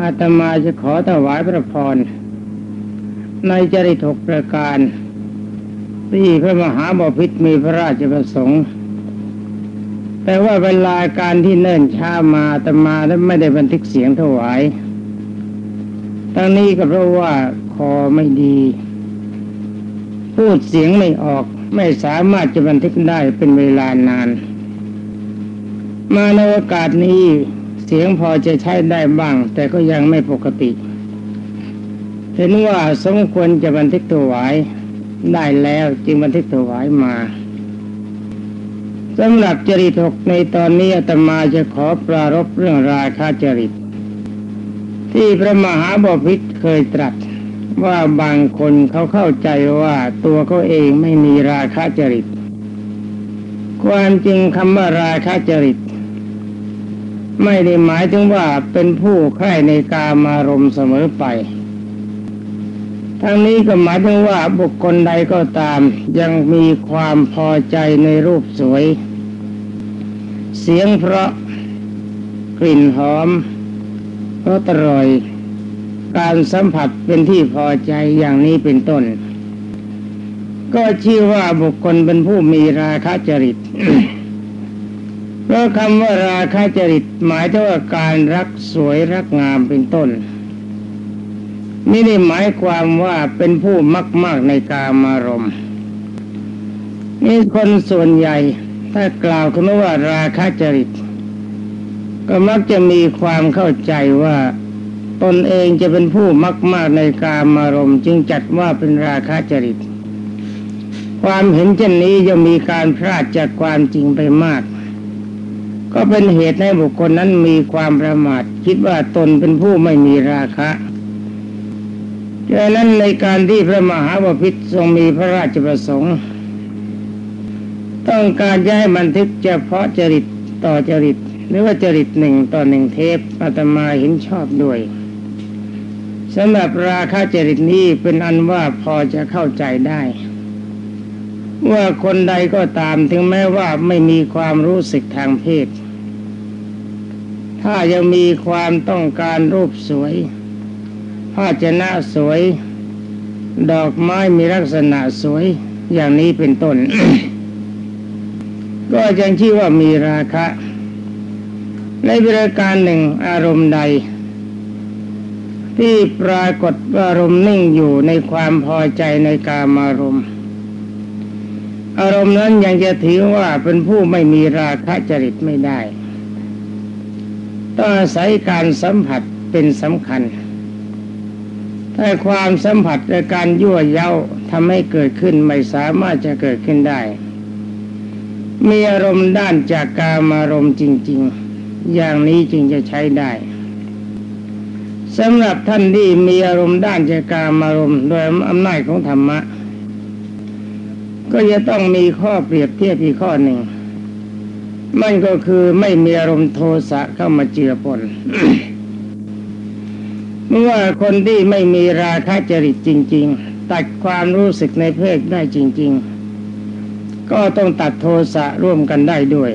อาตมาจะขอถวายพระพร ในจริตหกประการ ที่พระมหาบพิตรมีพระราชประสงค์ แต่ว่าเวลาการที่เนิ่นช้ามาอาตมาแล้ไม่ได้บันทึกเสียงถวายทั้งนี้ก็เพราะว่าคอไม่ดี พูดเสียงไม่ออกไม่สามารถจะบันทึกได้เป็นเวลานาน มาในโอกาสนี้ เสียงพอจะใช้ได้บ้าง แต่ก็ยังไม่ปกติเห็นว่าสมควรจะบันทึกถวายได้แล้วจึงบันทึกถวายมาสำหรับจริตหกในตอนนี้อาตมาจะขอปรารบเรื่องราคาจริต ที่พระมหาบพิตรเคยตรัสว่าบางคนเขาเข้าใจว่าตัวเขาเองไม่มีราคาจริต ความจริงคำว่าราคาจริต ไม่ได้หมายถึงว่าเป็นผู้ใคร่ในกามารมณ์เสมอไป ทั้งนี้ก็หมายถึงว่าบุคคลใดก็ตาม ยังมีความพอใจในรูปสวย เสียงเพราะกลิ่นหอมรสอร่อย การสัมผัสเป็นที่พอใจอย่างนี้เป็นต้น ก็ชื่อว่าบุคคลเป็นผู้มีราคะจริต เพราะคำว่าราคะจริตหมายถึงว่าการรักสวยรักงามเป็นต้นไม่ได้หมายความว่าเป็นผู้มักมากในกามารมณ์นี่คนส่วนใหญ่ถ้ากล่าวคำว่าราคะจริต ก็มักจะมีความเข้าใจว่าตนเองจะเป็นผู้มักมากในกามารมณ์จึงจัดว่าเป็นราคะจริต ความเห็นเช่นนี้จะมีการพลาดจากความจริงไปมาก ก็เป็นเหตุให้บุคคลนั้นมีความประมาท คิดว่าตนเป็นผู้ไม่มีราคะดังนั้นในการที่พระมหาวพิตรทรงมีพระราชประสงค์ ต้องการจะให้บันทึกเฉพาะจริตต่อจริต หรือว่าจริตหนึ่งต่อหนึ่งเทปอาตมาเห็นชอบด้วยสำหรับราคาจริตนี้เป็นอันว่าพอจะเข้าใจได้ ว่าคนใดก็ตามถึงแม้ว่าไม่มีความรู้สึกทางเพศ ถ้ายังมีความต้องการรูปสวย ภาชนะสวย ดอกไม้มีลักษณะสวย อย่างนี้เป็นต้น ก็ยังชื่อว่ามีราคะ ในบริการหนึ่งอารมณ์ใด ที่ปรากฏอารมณ์นิ่งอยู่ในความพอใจในกามารมณ์ อารมณ์นั้นยังจะถือว่าเป็นผู้ไม่มีราคะจริตไม่ได้ ต้องอาศัยการสัมผัสเป็นสำคัญ ถ้าความสัมผัสและการยั่วเย้าทำให้เกิดขึ้นไม่สามารถจะเกิดขึ้นได้ มีอารมณ์ด้านจากกามารมณ์จริง ๆ อย่างนี้จึงจะใช้ได้สำหรับท่านที่มีอารมณ์ด้านจากกามารมณ์โดยอำนาจของธรรมะ ก็จะต้องมีข้อเปรียบเทียบอีกข้อหนึ่ง มันก็คือไม่มีอารมณ์โทสะเข้ามาเจือปนเมื่อคนที่ไม่มีราคะจริตจริง ๆ ตัดความรู้สึกในเพศได้จริง ๆ ก็ต้องตัดโทสะร่วมกันได้ด้วย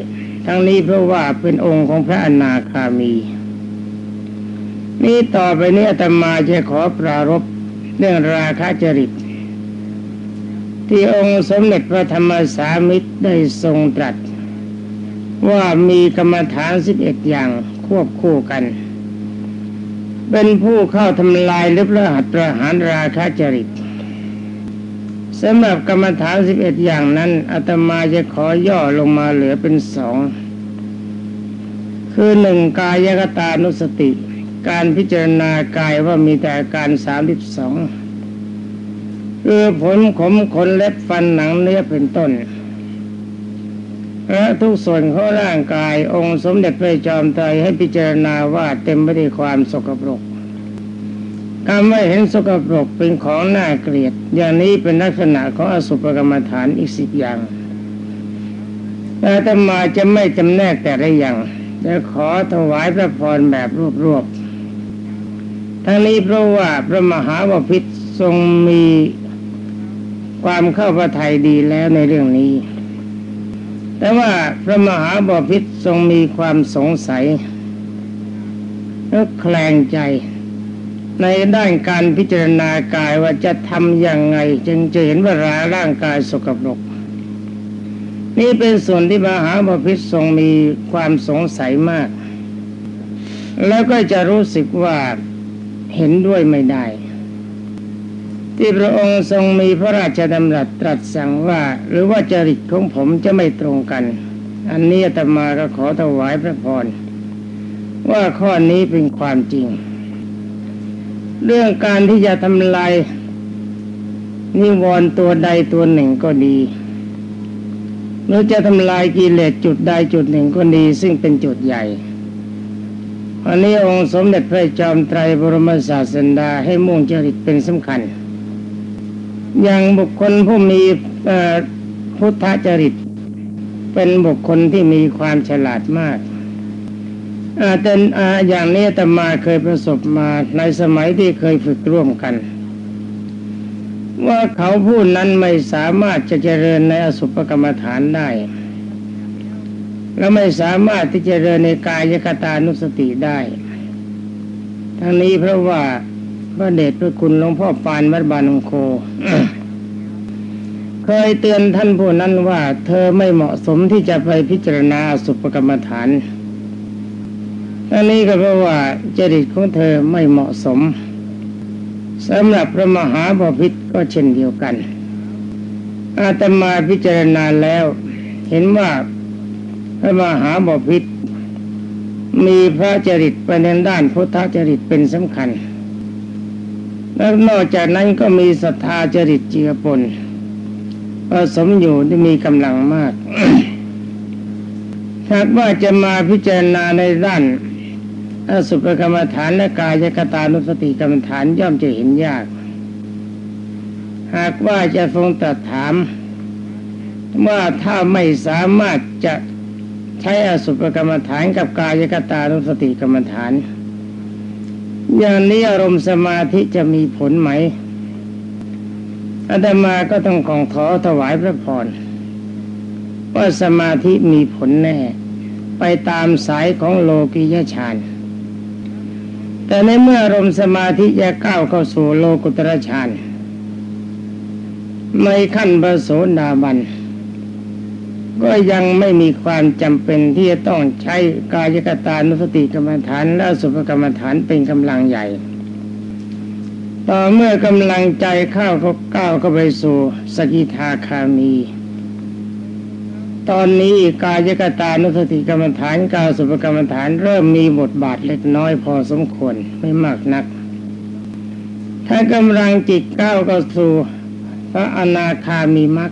ทั้งนี้เพราะว่าเป็นองค์ของพระอนาคามี นี่ต่อไปนี้อาตมาจะขอปรารบเรื่องราคะจริต ที่องค์สมเด็จพระธรรมสามิตรได้ทรงตรัส ว่ามีกรรมฐานสิบเอ็ดอย่างควบคู่กัน เป็นผู้เข้าทำลายหรือประหัตประหารราคะจริตสำหรับกรรมฐานสิบเอ็ดอย่างนั้นอาตมาจะขอย่อลงมาเหลือเป็นสองคือหนึ่งกายกตานุสติ การพิจารณากายว่ามีแต่การสามสิบสองคือผลขมขนเล็บฟันหนังเนื้อเป็นต้น และทุกส่วนของร่างกายองค์สมเด็จพระจอมไตรให้พิจารณาว่าเต็มไปด้วยความสกปรกคำว่เห็นสกปรกเป็นของน่าเกลียด อย่างนี้เป็นลักษณะของอสุภกรรมฐานอีกสิบอย่างแต่ธรรมาจะไม่จำแนกแต่ละอย่างจะขอถวายพระพรแบบรวบๆทั้งนี้เพราะว่าพระมหาวพิษทรงมีความเข้าพระทัยดีแล้วในเรื่องนี้ แต่ว่าพระมหาบพิษทรงมีความสงสัยแล้วแคลงใจ ในด้านการพิจารณากายว่าจะทำอย่างไง จึงจะเห็นว่าราร่างกายสกปรก นี่เป็นส่วนที่มหาบพิตรทรงมีความสงสัยมาก แล้วก็จะรู้สึกว่าเห็นด้วยไม่ได้ ที่พระองค์ทรงมีพระราชดำรัสตรัสสั่งว่า หรือว่าจริตของผมจะไม่ตรงกัน อันนี้อตมาก็ขอถวายพระพรว่าข้อนี้เป็นความจริง เรื่องการที่จะทำลายนิวรณ์ตัวใดตัวหนึ่งก็ดีหรือจะทำลายกิเลสจุดใดจุดหนึ่งก็ดี ซึ่งเป็นจุดใหญ่อันนี้องค์สมเด็จพระจอมไตรบรมศาสดาให้มุ่งจริตเป็นสำคัญ อย่างบุคคลผู้มีพุทธจริต เป็นบุคคลที่มีความฉลาดมากแต่อย่างนี้ตมาเคยประสบมาในสมัยที่เคยฝึกร่วมกัน ว่าเขาผู้นั้นไม่สามารถจะเจริญในอสุภกรรมฐานได้ และไม่สามารถที่จะเจริญในกายคตานุสติได้ ทั้งนี้เพราะว่า พระเดชพระคุณหลวงพ่อปานวัดบานงโค เคยเตือนท่านผู้นั้นว่า เธอไม่เหมาะสมที่จะไปพิจารณาสุภกรรมฐานทั้งนี้ก็เพราะว่าจริตของเธอไม่เหมาะสมสำหรับพระมหาบพิตรก็เช่นเดียวกัน อาตมาพิจารณาแล้ว เห็นว่าพระมหาบพิตรมีพระจริตไปในด้านพุทธจริตเป็นสำคัญ แล้วนอกจากนั้นก็มีศรัทธาจริตเจือปนผสมอยู่ที่มีกำลังมากหากว่าจะมาพิจารณาในด้านอสุภกรรมฐานและกายกตานุสติกรรมฐานย่อมจะเห็นยาก หากว่าจะทรงตรัสถาม ว่าถ้าไม่สามารถจะใช้อสุภกรรมฐานกับกายกตานุสติกรรมฐาน อย่างนี้อารมณ์สมาธิจะมีผลไหมอาตมาก็ต้องของขอถวายพระพรว่าสมาธิมีผลแน่ ไปตามสายของโลกิยฌานแต่ในเมื่ออารมณ์สมาธิจะก้าวเข้าสู่โลกุตรฌานในขั้นพระโสดาบัน ก็ยังไม่มีความจำเป็นที่จะต้องใช้กายกตานุสติกรรมฐานและสุภกรรมฐานเป็นกำลังใหญ่ ต่อเมื่อกำลังใจเข้าเขาก้าวเข้าไปสู่สกิทาคามี ตอนนี้กายกตานุสติกรรมฐานกาสุภกรรมฐานเริ่มมีบทบาทเล็กน้อยพอสมควรไม่มากนัก ถ้ากำลังจิตก้าวเข้าสู่พระอนาคามีมรรค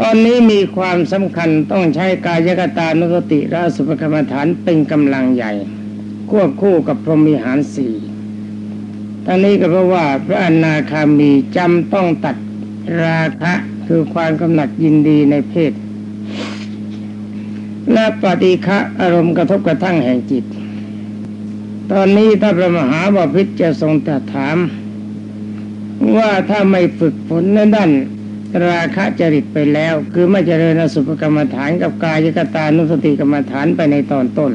ตอนนี้มีความสำคัญต้องใช้กายกตานุสติและสุภกรรมฐานเป็นกำลังใหญ่ ควบคู่กับพรหมีหารสี่ตอนนี้ก็เพราะว่าพระอนาคามีจำต้องตัดราคะคือความกำหนัดยินดีในเพศ และปฏิฆะอารมณ์กระทบกระทั่งแห่งจิต ตอนนี้ถ้าพระมหาบพิตรจะทรงตรัสถาม ว่าถ้าไม่ฝึกฝนในด้าน ราคะจริตไปแล้ว คือไม่เจริญอสุภกรรมฐานกับกายกตานุสติกรรมฐานไปในตอนต้น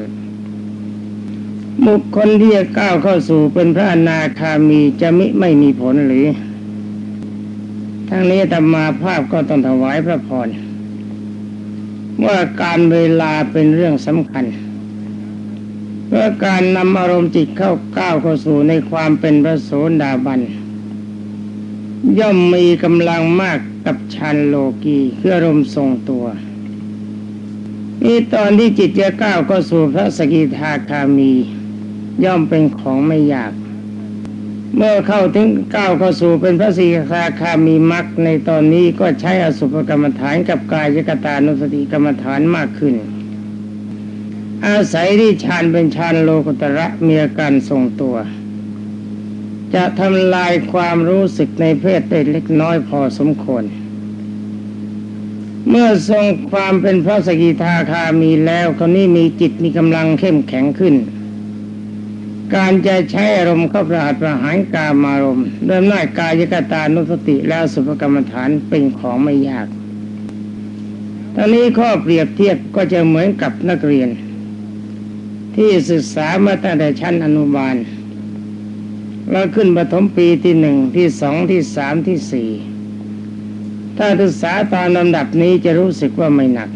บุคคลที่จะก้าวเข้าสู่เป็นพระอนาคามีจะมิไม่มีผลหรือ ทั้งนี้ธรรมาภาพก็ต้องถวายพระพรว่าการเวลาเป็นเรื่องสำคัญเพื่อการนำอารมณ์จิตเข้าก้าวเข้าสู่ในความเป็นพระโสดาบัน ย่อมมีกำลังมากกับชันโลกีคืออารมณ์ทรงตัวนี่ตอนที่จิตจะก้าวเข้าสู่พระสกิทาคามี ย่อมเป็นของไม่ยาก เมื่อเข้าถึงก้าวเข้าสู่เป็นพระสีคาคามีมรรคในตอนนี้ก็ใช้อสุภกรรมฐานกับกายกตานุสติกรรมฐานมากขึ้น อาศัยที่ฌานเป็นฌานโลกุตระมีอาการทรงตัว จะทำลายความรู้สึกในเพศได้เล็กน้อยพอสมควร เมื่อทรงความเป็นพระสกิทาคามีแล้วคนนี้มีจิตมีกำลังเข้มแข็งขึ้น การจะใช้อารมณ์เข้าประหัตประหารกามารมณ์โดยหน้ากายกตานุสติและสุภกรรมฐานเป็นของไม่ยากตอนนี้ข้อเปรียบเทียบก็จะเหมือนกับนักเรียน ที่ศึกษามาตั้งแต่ชั้นอนุบาล แล้วขึ้นปฐมปีที่หนึ่งที่สองที่สามที่สี่ถ้าศึกษาตามลำดับนี้จะรู้สึกว่าไม่หนัก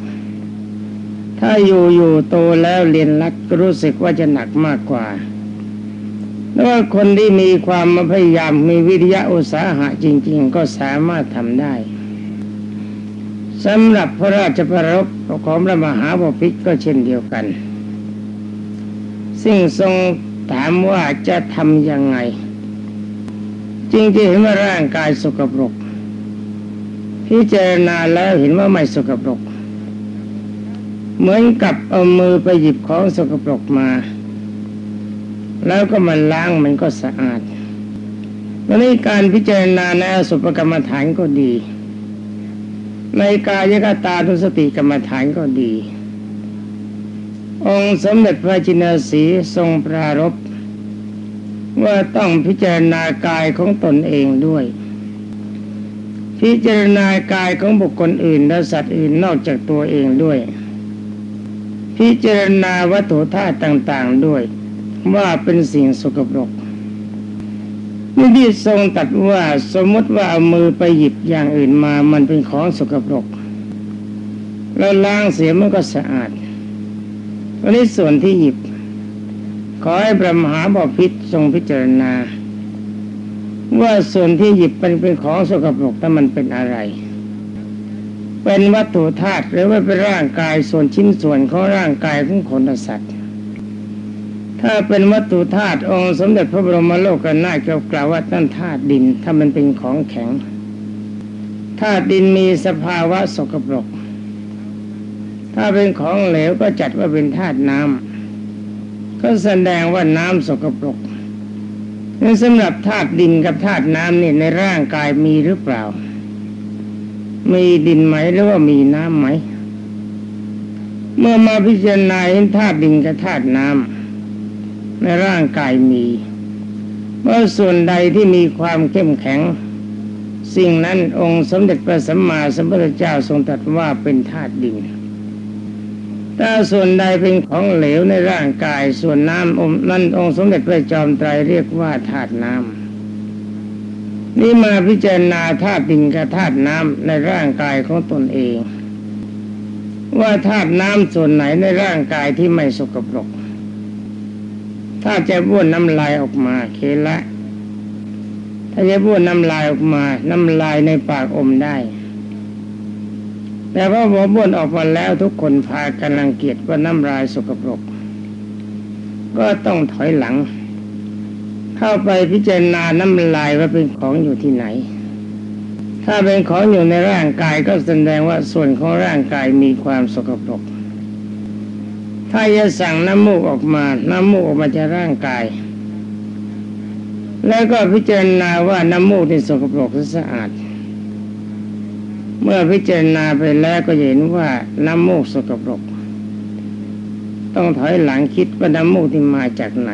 ถ้าอยู่อยู่โตแล้วเรียนรักก็รู้สึกว่าจะหนักมากกว่าแล้วว่าคนที่มีความพยายามมีวิทยาอุตสาหะจริง ๆ ก็สามารถทำได้สำหรับพระราชประรบของพระมหาบพิตรก็เช่นเดียวกัน ซึ่งทรง ถามว่าจะทำยังไงจึงจะเห็นว่าร่างกายสกปรกพิจารณาแล้วเห็นว่าไม่สกปรก เหมือนกับเอามือไปหยิบของสกปรกมา แล้วก็มาล้างมันก็สะอาดแล้วในการพิจารณาในอสุภกรรมฐานก็ดี ในกายกตาทุสติกรรมฐานก็ดี องค์สมเด็จพระจินสีทรงปรารบว่าต้องพิจารณากายของตนเองด้วย พิจารณากายของบุคคลอื่นและสัตว์อื่นนอกจากตัวเองด้วย พิจารณาวัตถุธาตุต่างๆด้วย ว่าเป็นสิ่งสกปรกนี่ที่ทรงตัดว่าสมมติว่าเอามือไปหยิบอย่างอื่นมามันเป็นของสกปรก แล้วล้างเสียมันก็สะอาด วันนี้ส่วนที่หยิบ ขอให้พระมหาบพิษทรงพิจารณา ว่าส่วนที่หยิบเป็นเป็นของสกปรกแต่มันเป็นอะไร เป็นวัตถุธาตุหรือว่าเป็นร่างกายส่วนชิ้นส่วนของร่างกายของคนสัตว์ ถ้าเป็นวัตถุธาตุองค์สมเด็จพระบรมโลกนาถกล่าวว่านั่นธาตุดิน ถ้ามันเป็นของแข็งธาตุดินมีสภาวะสกปรก ถ้าเป็นของเหลวก็จัดว่าเป็นธาตุน้ำก็แสดงว่าน้ำสกปรกนั้นสำหรับธาตุดินกับธาตุน้ำนี่ในร่างกายมีหรือเปล่า มีดินไหมหรือว่ามีน้ำไหม เมื่อมาพิจารณาเห็นธาตุดินกับธาตุน้ำในร่างกายมีเมื่อส่วนใดที่มีความเข้มแข็ง สิ่งนั้นองค์สมเด็จพระสัมมาสัมพุทธเจ้าทรงตรัสว่าเป็นธาตุดิน ถ้าส่วนใดเป็นของเหลวในร่างกายส่วนน้ำอมนั่นองค์สมเด็จพระจอมไตรเรียกว่าธาตุน้ำนี่มาพิจารณาธาตุดินกับธาตุน้ำในร่างกายของตนเอง ว่าธาตุน้ำส่วนไหนในร่างกายที่ไม่สกปรก ถ้าจะบ้วนน้ำลายออกมาเคละถ้าจะบ้วนน้ำลายออกมา น้ำลายในปากอมได้ แต่ว่าหัวบ้วนออกมาแล้วทุกคนพากันรังเกียจว่าน้ำลายสกปรก ก็ต้องถอยหลัง เข้าไปพิจารณาน้ำลายว่าเป็นของอยู่ที่ไหน ถ้าเป็นของอยู่ในร่างกายก็แสดงว่าส่วนของร่างกายมีความสกปรก ถ้าจะสั่งน้ำมูกออกมา น้ำมูกออกมาจากร่างกาย แล้วก็พิจารณาว่าน้ำมูกที่สกปรกหรือสะอาด เมื่อพิจารณาไปแล้วก็เห็นว่าน้ำมูกสกปรก ต้องถอยหลังคิดว่าน้ำมูกที่มาจากไหน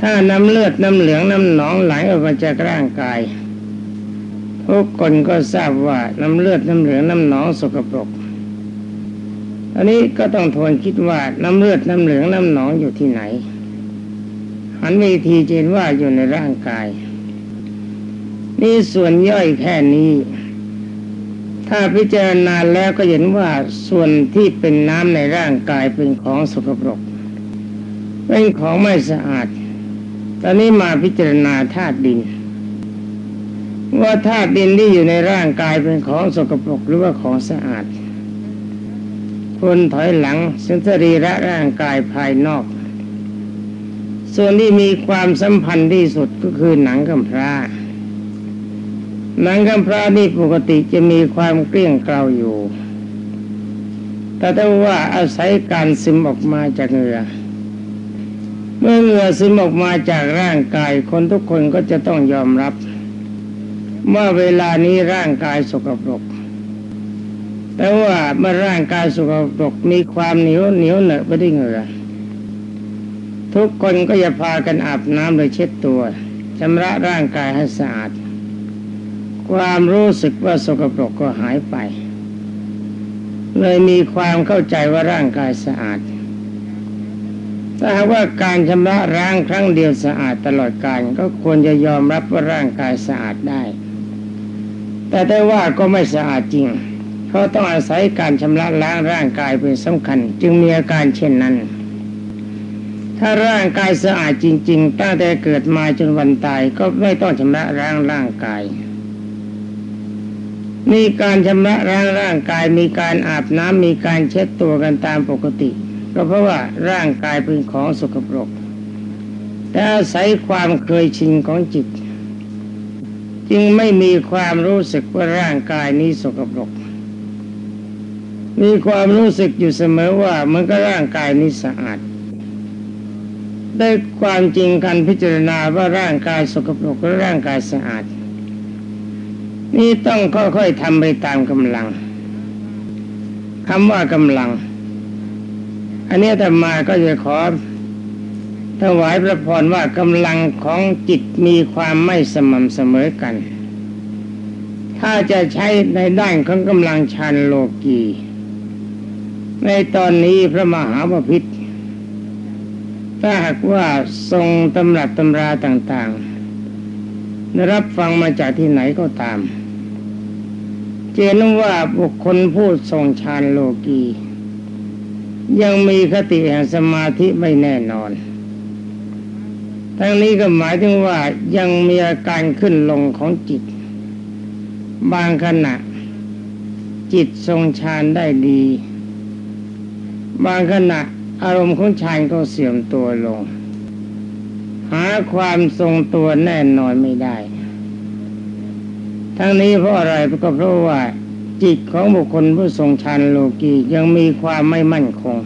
ถ้าน้ำเลือดน้ำเหลืองน้ำหนองไหลออกมาจากร่างกาย ทุกคนก็ทราบว่าน้ำเลือดน้ำเหลืองน้ำหนองสกปรก อันนี้ก็ต้องทวนคิดว่าน้ำเลือดน้ำเหลืองน้ำหนองอยู่ที่ไหนหันวิธีเจนว่าอยู่ในร่างกายนี่ส่วนย่อยแค่นี้ ถ้าพิจารณาแล้วก็เห็นว่าส่วนที่เป็นน้ำในร่างกายเป็นของสกปรก เป็นของไม่สะอาด ตอนนี้มาพิจารณาธาตุดิน ว่าธาตุดินที่อยู่ในร่างกายเป็นของสกปรกหรือว่าของสะอาด คนถอยหลังสินสรีระร่างกายภายนอก ส่วนที่มีความสัมพันธ์ที่สุดก็คือหนังกำพร้า หนังกำพร้านี่ปกติจะมีความเกลี้ยงเกลาอยู่ แต่ถ้าว่าอาศัยการซึมออกมาจากเหงื่อ เมื่อเหงื่อซึมออกมาจากร่างกายคนทุกคนก็จะต้องยอมรับว่าเวลานี้ร่างกายสกปรก แต่ว่าเมื่อร่างกายสกปรกมีความเหนียวเหนียวเหนอะไปด้วยเหงื่อ ทุกคนก็จะพากันอาบน้ำโดยเช็ดตัวชำระร่างกายให้สะอาด ความรู้สึกว่าสกปรกก็หายไป เลยมีความเข้าใจว่าร่างกายสะอาดถ้าหากว่าการชำระร่างครั้งเดียวสะอาดตลอดการก็ควรจะยอมรับว่าร่างกายสะอาดได้ แต่ได้ว่าก็ไม่สะอาดจริง เพราะต้องอาศัยการชำระล้างร่างกายเป็นสำคัญ จึงมีอาการเช่นนั้น ถ้าร่างกายสะอาดจริง ๆ ตั้งแต่เกิดมาจนวันตายก็ไม่ต้องชำระล้างร่างกาย มีการชำระล้างร่างกายมีการอาบน้ำมีการเช็ดตัวกันตามปกติ ก็เพราะว่าร่างกายเป็นของสกปรก แต่อาศัยความเคยชินของจิต จึงไม่มีความรู้สึกว่าร่างกายนี้สกปรก มีความรู้สึกอยู่เสมอว่ามันก็ร่างกายนี้สะอาดได้ความจริงการพิจารณาว่าร่างกายสกปรกหรือร่างกายสะอาด นี่ต้องค่อยๆทำไปตามกำลังคำว่ากำลัง อันนี้ธรรมาก็จะขอถวายพระพรว่ากำลังของจิตมีความไม่สม่ำเสมอกัน ถ้าจะใช้ในด้านของกำลังชานโลกี ในตอนนี้พระมหาบพิตรถ้าหากว่าทรงตำรับตำราต่างๆ ได้รับฟังมาจากที่ไหนก็ตาม เจนว่าบุคคลผู้ทรงฌานโลกี ยังมีคติแห่งสมาธิไม่แน่นอน ทั้งนี้ก็หมายถึงว่ายังมีอาการขึ้นลงของจิต บางขณะ จิตทรงฌานได้ดี บางขณะอารมณ์ของฌานก็เสื่อมตัวลง หาความทรงตัวแน่นอนไม่ได้ ทั้งนี้เพราะอะไรก็เพราะว่าจิตของบุคคลผู้ทรงฌานโลกียังมีความไม่มั่นคง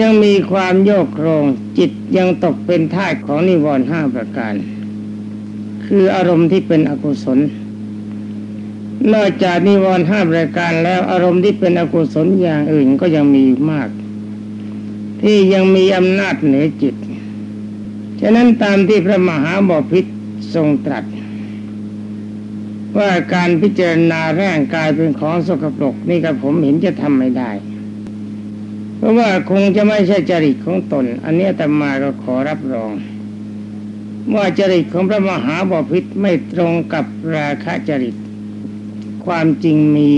ยังมีความโยกโครงจิตยังตกเป็นท่าของนิวรณ์ห้าประการ คืออารมณ์ที่เป็นอกุศล นอกจากนิวรณ์ห้าประการแล้วอารมณ์ที่เป็นอกุศลอย่างอื่นก็ยังมีมาก ที่ยังมีอำนาจเหนือจิต ฉะนั้นตามที่พระมหาบอพิษทรงตรัส ว่าการพิจารณาร่างกายเป็นของสกปรกนี่กับผมเห็นจะทำไม่ได้ เพราะว่าคงจะไม่ใช่จริตของตน อันนี้แต่มาก็ขอรับรอง ว่าจริตของพระมหาบพิษไม่ตรงกับราคะจริต ความจริงมี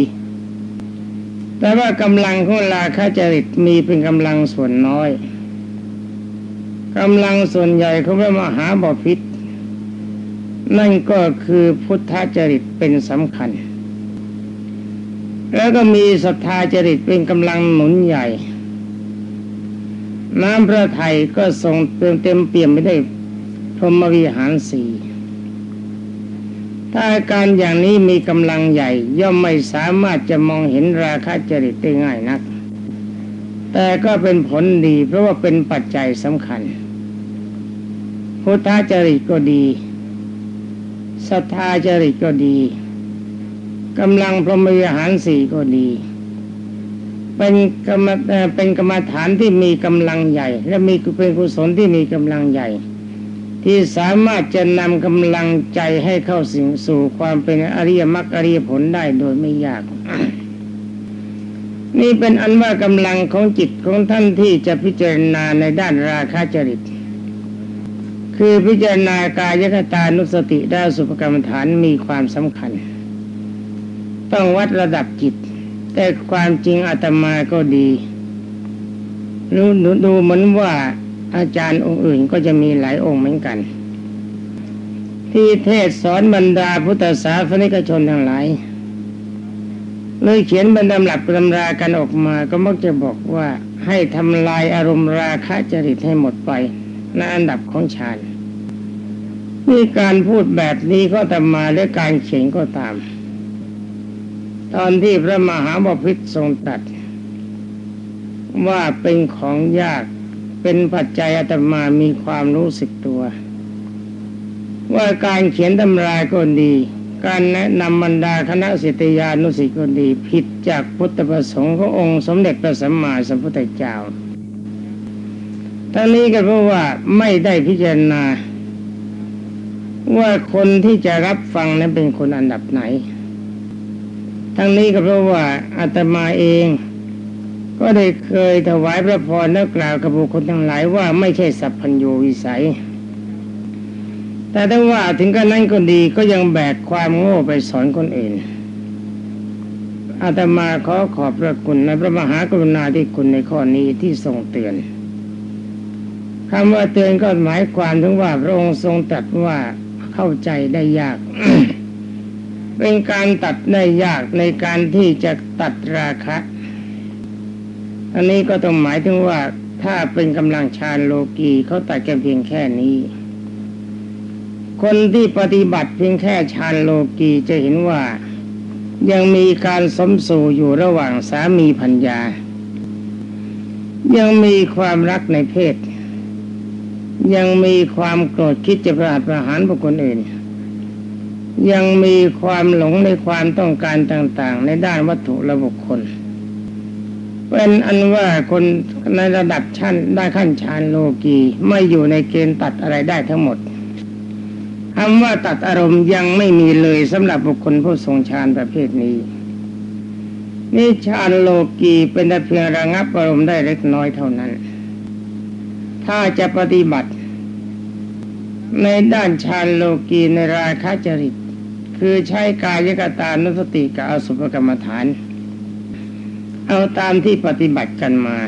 แต่ว่ากำลังของราคะจริตมีเป็นกำลังส่วนน้อย กำลังส่วนใหญ่ของพระมหาบพิษนั่นก็คือพุทธจริตเป็นสำคัญ แล้วก็มีศรัทธาจริตเป็นกำลังหนุนใหญ่ น้ำพระไทยก็ทรงเต็มเต็มเปี่ยมไม่ได้พรหมวิหารสี่ถ้าอาการอย่างนี้มีกำลังใหญ่ ย่อมไม่สามารถจะมองเห็นราคะจริตได้ง่ายนัก แต่ก็เป็นผลดีเพราะว่าเป็นปัจจัยสำคัญ พุทธจริตก็ดีศรัทธาจริตก็ดีกำลังพรหมวิหารสี่ก็ดี เป็นกรรมเป็นกรรมฐานที่มีกำลังใหญ่ และมีเป็นกุศลที่มีกำลังใหญ่ ที่สามารถจะนำกำลังใจให้เข้าสิ่งสู่ความเป็นอริยมรรคอริยผลได้โดยไม่ยาก นี่เป็นอันว่ากำลังของจิตของท่านที่จะพิจารณาในด้านราคะจริต คือพิจารณากายคตานุสติได้สุภกรรมฐานมีความสำคัญ ต้องวัดระดับจิต แต่ความจริงอาตมาก็ดีรู้ดูเหมือนว่าอาจารย์องค์อื่นก็จะมีหลายองค์เหมือนกัน ที่เทศสอนบรรดาพุทธศาสนิกชนทั้งหลายเลยเขียนบรรดาหลักตำรากันออกมาก็มักจะบอกว่าให้ทำลายอารมณ์ราคะจริตให้หมดไป ในอันดับของฌานนี่การพูดแบบนี้ก็ตามมาและการเขียนก็ตาม ตอนที่พระมหาบพิตรทรงตัด ว่าเป็นของยากเป็นปัจจัยอาตมามีความรู้สึกตัว ว่าการเขียนตำราก็ดี การแนะนำบรรดาคณะสิทธิานุสิกก็ดี ผิดจากพุทธประสงค์ขององค์สมเด็จพระสัมมาสัมพุทธเจ้า ทั้งนี้ก็เพราะว่าไม่ได้พิจารณา ว่าคนที่จะรับฟังนั้นเป็นคนอันดับไหน ทั้งนี้ก็เพราะว่าอาตมาเอง ก็ได้เคยถวายพระพรและกล่าวกับบุคคลทั้งหลายว่าไม่ใช่สัพพัญญูวิสัย แต่ถ้าว่าถึงกันนั้นก็ดีก็ยังแบกความโง่ไปสอนคนอื่นอาตมาขอขอบพระคุณในพระมหากรุณาธิคุณในข้อนี้ที่ทรงเตือน คำว่าเตือนก็หมายความถึงว่าพระองค์ทรงตรัสว่าเข้าใจได้ยาก เป็นการตัดได้ยากในการที่จะตัดราคะ อันนี้ก็ต้องหมายถึงว่าถ้าเป็นกำลังฌานโลกีเขาตัดกันเพียงแค่นี้ คนที่ปฏิบัติเพียงแค่ฌานโลกีจะเห็นว่ายังมีการสมสู่อยู่ระหว่างสามีพัญญา ยังมีความรักในเพศ ยังมีความโกรธคิดจะประหารประหารบุคคลอื่น ยังมีความหลงในความต้องการต่างๆ ในด้านวัตถุและบุคคล เป็นอันว่าคนในระดับชั้นได้ขั้นฌานโลกีไม่อยู่ในเกณฑ์ตัดอะไรได้ทั้งหมดคำว่าตัดอารมณ์ยังไม่มีเลยสำหรับบุคคลผู้ทรงฌานประเภทนี้นี่ฌานโลกีเป็นแต่เพียงระงับอารมณ์ได้เล็กน้อยเท่านั้น ถ้าจะปฏิบัติ ในด้านฌานโลกีในราคะจริต คือใช้กายกตานุสติกับอสุภกรรมฐาน เอาตามที่ปฏิบัติกันมา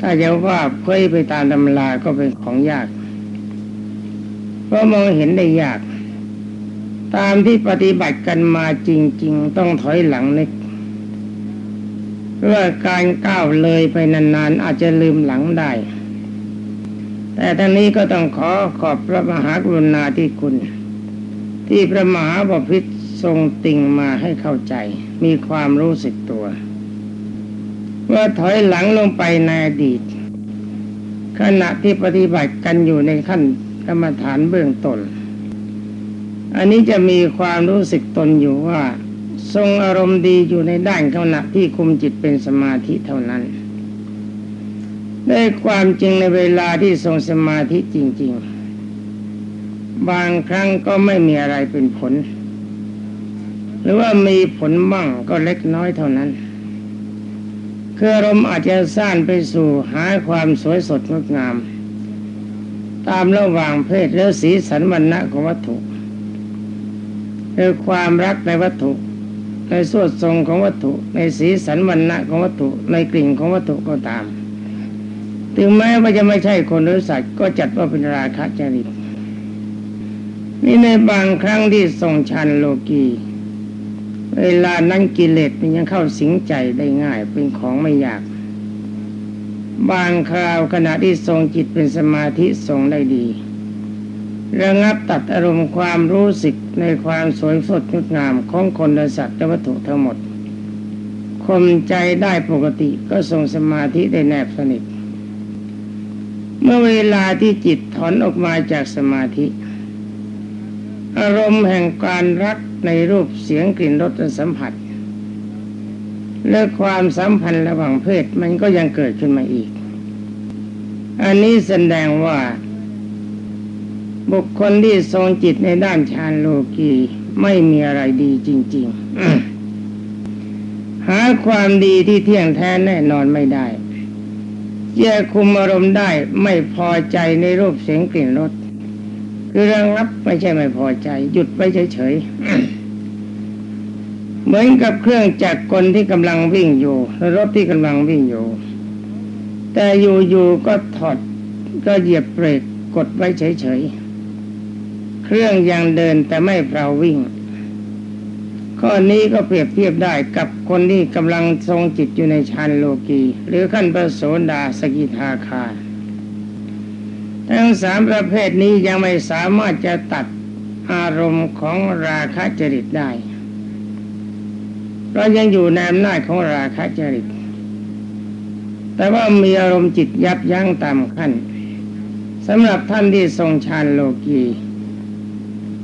ถ้าจะว่าเพื่อไปตามตำราก็เป็นของยาก เพราะมองเห็นได้ยาก ตามที่ปฏิบัติกันมาจริง ๆ ต้องถอยหลังนึก เพราะการก้าวเลยไปนานๆ อาจจะลืมหลังได้ แต่ทั้งนี้ก็ต้องขอขอบพระมหากรุณาธิคุณ ที่พระมหาบพิตรทรงติ่งมาให้เข้าใจ มีความรู้สึกตัว ว่าถอยหลังลงไปในอดีต ขณะที่ปฏิบัติกันอยู่ในขั้นกรรมฐานเบื้องต้นอันนี้จะมีความรู้สึกตนอยู่ว่า ทรงอารมณ์ดีอยู่ในด้านขณะที่คุมจิตเป็นสมาธิเท่านั้น ได้ความจริงในเวลาที่ทรงสมาธิจริง ๆ บางครั้งก็ไม่มีอะไรเป็นผล หรือว่ามีผลบ้างก็เล็กน้อยเท่านั้นคืออารมณ์อาจจะสร้างไปสู่หาความสวยสดงดงาม ตามระหว่างเพศและสีสันวรรณะของวัตถุคือความรักในวัตถุ ในสวดทรงของวัตถุ ในสีสันวรรณะของวัตถุ ในกลิ่นของวัตถุก็ตาม ถึงแม้ว่าจะไม่ใช่คนหรือสัตว์ก็จัดว่าเป็นราคะจริตนี่ในบางครั้งที่ทรงชันโลกีเวลานั้นกิเลสมันยังเข้าสิงใจได้ง่ายเป็นของไม่ยาก บางคราวขณะที่ทรงจิตเป็นสมาธิทรงได้ดี ระงับตัดอารมณ์ความรู้สึกในความสวยสดงดงามของคนและสัตว์และวัตถุทั้งหมดคมใจได้ปกติก็ทรงสมาธิได้แนบสนิท เมื่อเวลาที่จิตถอนออกมาจากสมาธิ อารมณ์แห่งการรักในรูปเสียงกลิ่นรสสัมผัส และความสัมพันธ์ระหว่างเพศมันก็ยังเกิดขึ้นมาอีก อันนี้แสดงว่า บุคคลที่ทรงจิตในด้านฌานโลกีไม่มีอะไรดีจริง ๆ หาความดีที่เที่ยงแท้แน่นอนไม่ได้แยกคุมอารมณ์ได้ไม่พอใจในรูปเสียงกลิ่นรสคือระงับไม่ใช่ไม่พอใจ หยุดไปเฉยๆเหมือนกับเครื่องจักรกลที่กำลังวิ่งอยู่รถที่กำลังวิ่งอยู่ แต่อยู่ๆก็ถอดก็เหยียบเบรกกดไว้เฉยๆ เครื่องยังเดินแต่ไม่เปล่าวิ่ง ข้อนี้ก็เปรียบเทียบได้กับคนที่กำลังทรงจิตอยู่ในฌานโลกี หรือขั้นประโสดาสกิทาคาทั้งสามประเภทนี้ยังไม่สามารถจะตัดอารมณ์ของราคะจริตได้เรายังอยู่ในอำนาจของราคะจริต แต่ว่ามีอารมณ์จิตยับยั้งตามขั้นสำหรับท่านที่ทรงฌานโลกี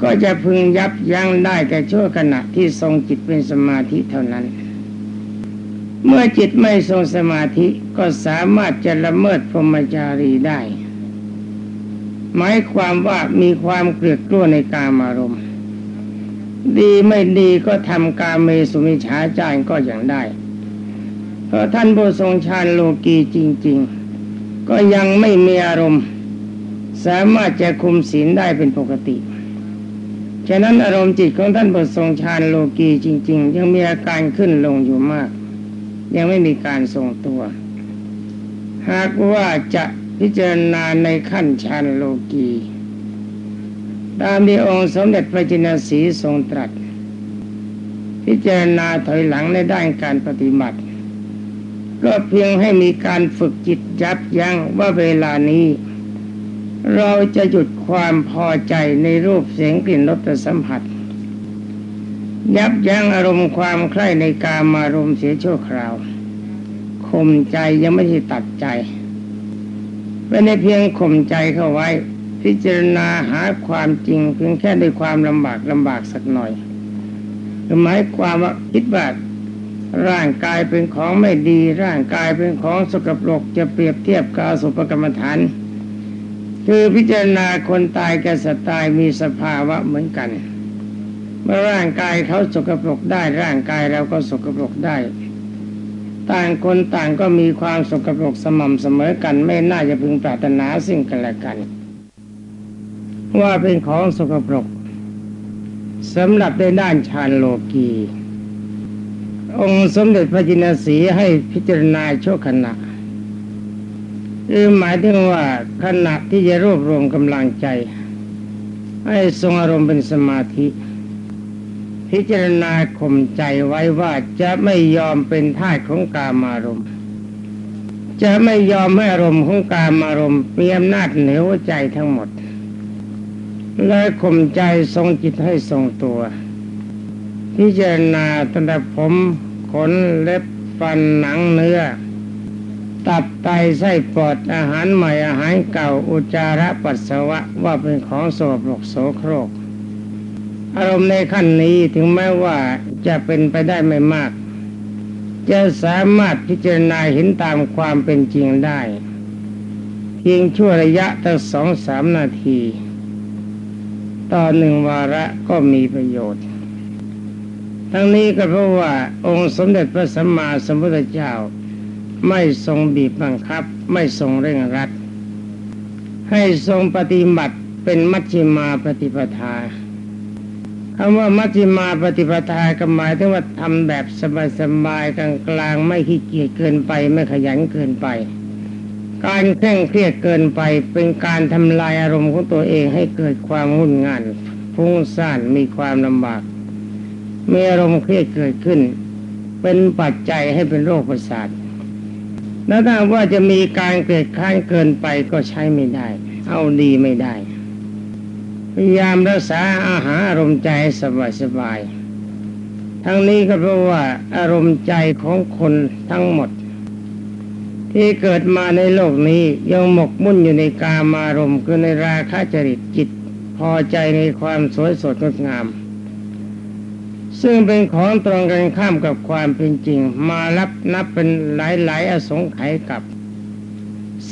ก็จะพึงยับยั้งได้แต่ชั่วขณะที่ทรงจิตเป็นสมาธิเท่านั้น เมื่อจิตไม่ทรงสมาธิก็สามารถจะละเมิดพรหมจารีได้ หมายความว่ามีความเกลียดกลัวในกามอารมณ์ ดีไม่ดีก็ทำกาเมสุมิฉาจารก็อย่างได้ เพราะท่านผู้ทรงฌานโลกีจริง ๆ ก็ยังไม่มีอารมณ์ สามารถจะคุมศีลได้เป็นปกติ ฉะนั้นอารมณ์จิตของท่านผู้ทรงฌานโลกีจริง ๆ ยังมีอาการขึ้นลงอยู่มาก ยังไม่มีการทรงตัว หากว่าจะพิจารณาในขั้นฌานโลกีตามที่องค์สมเด็จพระจินสีทรงตรัส พิจารณาถอยหลังในด้านการปฏิบัติ ก็เพียงให้มีการฝึกจิตยับยั้งว่าเวลานี้ เราจะหยุดความพอใจในรูปเสียงกลิ่นรสสัมผัส ยับยั้งอารมณ์ความใคร่ในกามารมณ์เสียชั่วคราวข่มใจยังไม่ใช่ตัดใจไม่ได้เพียงข่มใจเข้าไว้ พิจารณาหาความจริง เพียงแค่ด้วยความลำบากลำบากสักหน่อยหมายความว่าคิดว่าร่างกายเป็นของไม่ดี ร่างกายเป็นของสกปรกจะเปรียบเทียบกับสุปกรรมฐาน คือพิจารณาคนตายกับสัตว์ตายมีสภาวะเหมือนกัน เมื่อร่างกายเขาสกปรกได้ร่างกายเราก็สกปรกได้ ต่างคนต่างก็มีความสกปรกสม่ำเสมอกัน ไม่น่าจะพึงปรารถนาสิ่งกันและกัน ว่าเป็นของสกปรกสำหรับในด้านฌานโลกีองค์สมเด็จพระจินสีให้พิจารณาชั่วขณะ คือหมายถึงว่าขณะที่จะรวบรวมกำลังใจ ให้ทรงอารมณ์เป็นสมาธิ พิจารณาข่มใจไว้ว่าจะไม่ยอมเป็นท่าของกามารมณ์ จะไม่ยอมให้อารมณ์ของกามารมณ์มีอำนาจเหนือใจทั้งหมด และข่มใจทรงจิตให้ทรงตัว พิจารณาตั้งแต่ผมขนเล็บฟันหนังเนื้อ ตับไตไส้ปอดอาหารใหม่อาหารเก่าอุจาระปัสสาวะว่าเป็นของโสโครกโสโครก อารมณ์ในขั้นนี้ถึงแม้ว่าจะเป็นไปได้ไม่มาก จะสามารถพิจารณาเห็นตามความเป็นจริงได้ เพียงชั่วระยะตั้งสองสามนาที ต่อหนึ่งวาระก็มีประโยชน์ ทั้งนี้ก็เพราะว่าองค์สมเด็จพระสัมมาสัมพุทธเจ้า ไม่ทรงบีบบังคับ ไม่ทรงเร่งรัด ให้ทรงปฏิบัติเป็นมัชฌิมาปฏิปทาคำว่ามัชฌิมาปฏิปทาก็หมายถึงว่าทำแบบสบายๆกลางๆไม่ขี้เกียจเกินไปไม่ขยันเกินไป การเคร่งเครียดเกินไปเป็นการทำลายอารมณ์ของตัวเองให้เกิดความงุ่นงานฟุ้งซ่านมีความลำบากมีอารมณ์เครียดเกิดขึ้น เป็นปัจจัยให้เป็นโรคประสาท และถ้าว่าจะมีการเกิดข้านเกินไปก็ใช้ไม่ได้ เอาดีไม่ได้ พยายามรักษาอาหารอารมณ์ใจสบายสบาย ทั้งนี้ก็เพราะว่าอารมณ์ใจของคนทั้งหมด ที่เกิดมาในโลกนี้ยังหมกมุ่นอยู่ในกามารมณ์คือในราคะจริตจิต พอใจในความสวยสดงดงาม ซึ่งเป็นของตรงกันข้ามกับความเป็นจริง มารับนับเป็นหลายๆอสงไขยกับ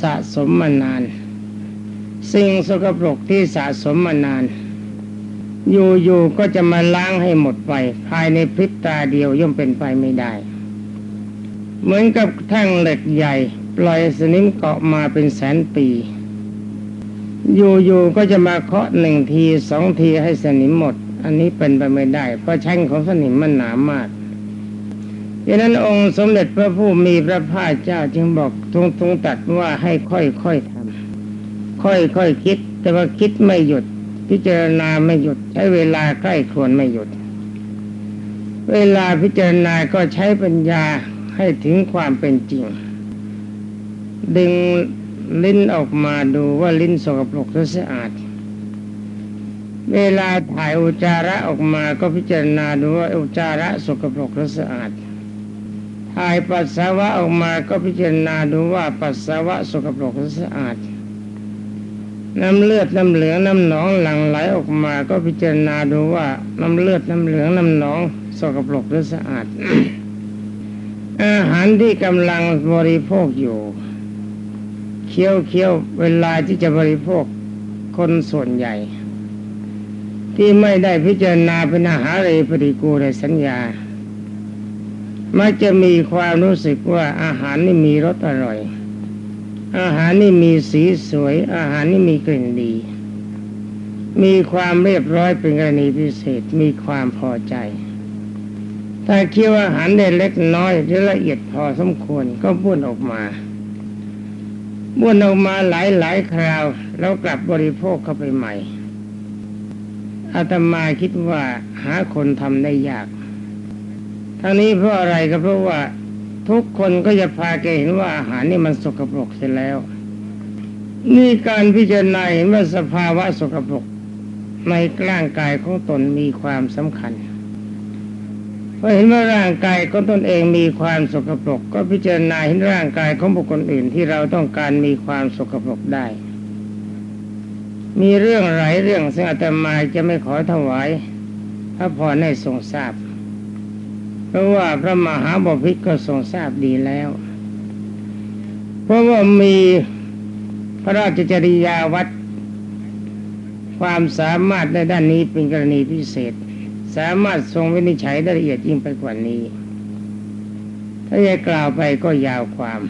สะสมมานาน สิ่งสกปรกที่สะสมมานาน อยู่ๆก็จะมาล้างให้หมดไป ภายในพริบตาเดียวย่อมเป็นไปไม่ได้ เหมือนกับแท่งเหล็กใหญ่ ปล่อยสนิมเกาะมาเป็นแสนปี อยู่ๆก็จะมาเคาะหนึ่งทีสองทีให้สนิมหมด อันนี้เป็นไปไม่ได้ เพราะแช่งของสนิมมันหนามากดังนั้นองค์สมเด็จพระผู้มีพระภาคเจ้าจึงบอกทงทงตัดว่าให้ค่อยๆทำค่อยๆคคิด แต่ว่าคิดไม่หยุด พิจารณาไม่หยุด ใช้เวลาใกล้ควรไม่หยุด เวลาพิจารณาก็ใช้ปัญญาให้ถึงความเป็นจริง ดึงลิ้นออกมาดูว่าลิ้นสกปรกหรือสะอาด เวลาถ่ายอุจาระออกมาก็พิจารณาดูว่าอุจาระสกปรกหรือสะอาด ถ่ายปัสสาวะออกมาก็พิจารณาดูว่าปัสสาวะสกปรกหรือสะอาด น้ำเลือดน้ำเหลืองน้ำหนองหลั่งไหลออกมาก็พิจารณาดูว่าน้ำเลือดน้ำเหลืองน้ำหนองสกปรกหรือสะอาด อาหารที่กำลังบริโภคอยู่เคี้ยวเคี้ยวเวลาที่จะบริโภคคนส่วนใหญ่ ที่ไม่ได้พิจารณาเป็นอาหารเลยปฏิกูลสัญญา มักจะมีความรู้สึกว่าอาหารนี่มีรสอร่อย อาหารนี่มีสีสวย อาหารนี่มีกลิ่นดี มีความเรียบร้อยเป็นกรณีพิเศษ มีความพอใจ ถ้าคิดว่าอาหารได้เล็กน้อยหรือละเอียดพอสมควรก็บ้วนออกมาบ้วนออกมาหลายหลายคราว แล้วกลับบริโภคเข้าไปใหม่ อาตมาคิดว่าหาคนทำได้ยาก ทั้งนี้เพราะอะไรก็เพราะว่าทุกคนก็จะพาแกเห็นว่าอาหารนี่มันสกปรกเสียแล้ว นี่การพิจารณาเห็นว่าสภาวะสกปรกในร่างกายของตนมีความสำคัญพอเห็นว่าร่างกายของตนเองมีความสกปรก ก็พิจารณาเห็นร่างกายของบุคคลอื่นที่เราต้องการมีความสกปรกได้ มีเรื่องหลายเรื่องซึ่งอาตมาจะไม่ขอถวายพระพรให้ทรงทราบ เพราะว่าพระมหาบพิตรก็ทรงทราบดีแล้ว เพราะว่ามีพระราชจริยาวัดความสามารถในด้านนี้เป็นกรณีพิเศษ สามารถทรงวินิจฉัยได้ละเอียดยิ่งไปกว่านี้ ถ้าจะกล่าวไปก็ยาวความ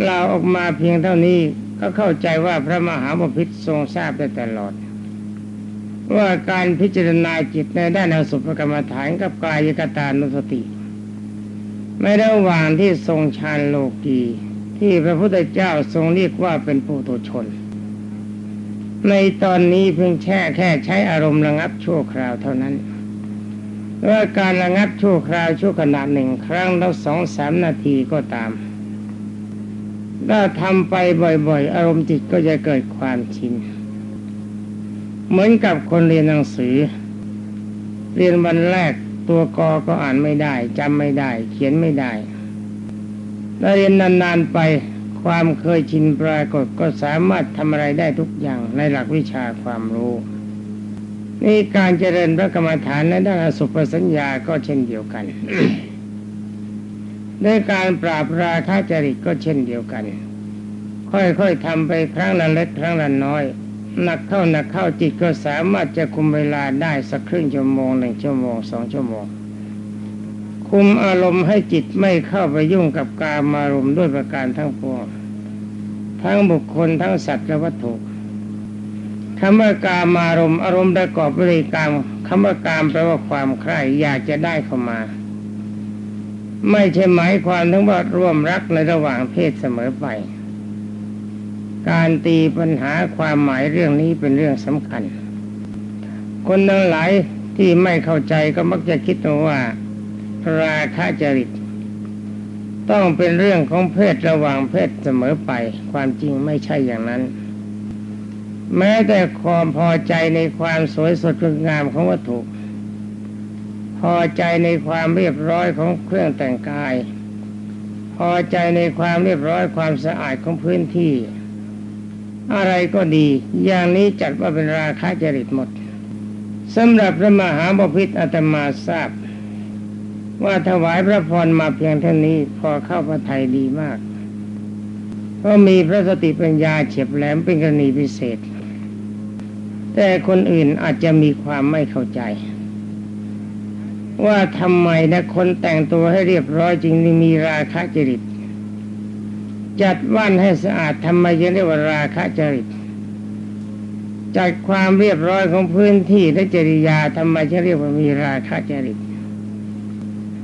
กล่าวออกมาเพียงเท่านี้ ก็เข้าใจว่าพระมหาบพิตรทรงทราบได้ตลอด ว่าการพิจารณาจิตในด้านอสุภกรรมฐานกับกายกตานุสติ ไม่ระหว่างที่ทรงฌานโลกีที่พระพุทธเจ้าทรงเรียกว่าเป็นปุถุชน ในตอนนี้เพียงแค่แค่ใช้อารมณ์ระงับชั่วคราวเท่านั้นว่าการระงับชั่วคราวชั่วขณะหนึ่งครั้งและสองสามนาทีก็ตาม ถ้าทำไปบ่อย ๆ อารมณ์จิตก็จะเกิดความชิน เหมือนกับคนเรียนหนังสือ เรียนวันแรกตัวกอก็อ่านไม่ได้จำไม่ได้ เขียนไม่ได้แล้วเรียนนานๆไปความเคยชินปรากฏก็สามารถทำอะไรได้ทุกอย่างในหลักวิชาความรู้ นี่การเจริญพระกรรมฐานในด้านอสุภสัญญาก็เช่นเดียวกัน ในการปราบราคะจริตก็เช่นเดียวกัน ค่อยๆทำไปครั้งละเล็กครั้งละน้อย หนักเข้าหนักเข้าจิตก็สามารถจะคุมเวลาได้สักครึ่งชั่วโมงหนึ่งชั่วโมงสองชั่วโมง คุมอารมณ์ให้จิตไม่เข้าไปยุ่งกับการมารมณ์ด้วยประการทั้งปวงทั้งบุคคลทั้งสัตว์และวัตถุคำว่าการมารมณ์อารมณ์ประกอบด้วยกามคำว่ากามแปลว่าความใคร่อยากจะได้เข้ามา ไม่ใช่หมายความถึงว่าร่วมรักในระหว่างเพศเสมอไป การตีปัญหาความหมายเรื่องนี้เป็นเรื่องสำคัญ คนทั้งหลายที่ไม่เข้าใจก็มักจะคิดว่าราคะจริต ต้องเป็นเรื่องของเพศระหว่างเพศเสมอไป ความจริงไม่ใช่อย่างนั้น แม้แต่ความพอใจในความสวยสดงามของวัตถุ พอใจในความเรียบร้อยของเครื่องแต่งกาย พอใจในความเรียบร้อยความสะอาดของพื้นที่ อะไรก็ดี อย่างนี้จัดว่าเป็นราคะจริตหมดสำหรับพระมหาบพิตรอาตมาทราบ ว่าถวายพระพรมาเพียงเท่านี้พอเข้าพระทัยดีมากเพราะมีพระสติปัญญาเฉียบแหลมเป็นกรณีพิเศษ แต่คนอื่นอาจจะมีความไม่เข้าใจ ว่าทำไมนะคนแต่งตัวให้เรียบร้อยจึงมีราคะจริต จัดว่านให้สะอาดทำไมยังเรียกว่าราคะจริต จัดความเรียบร้อยของพื้นที่และจริยาทำไมจะเรียกว่ามีราคะจริต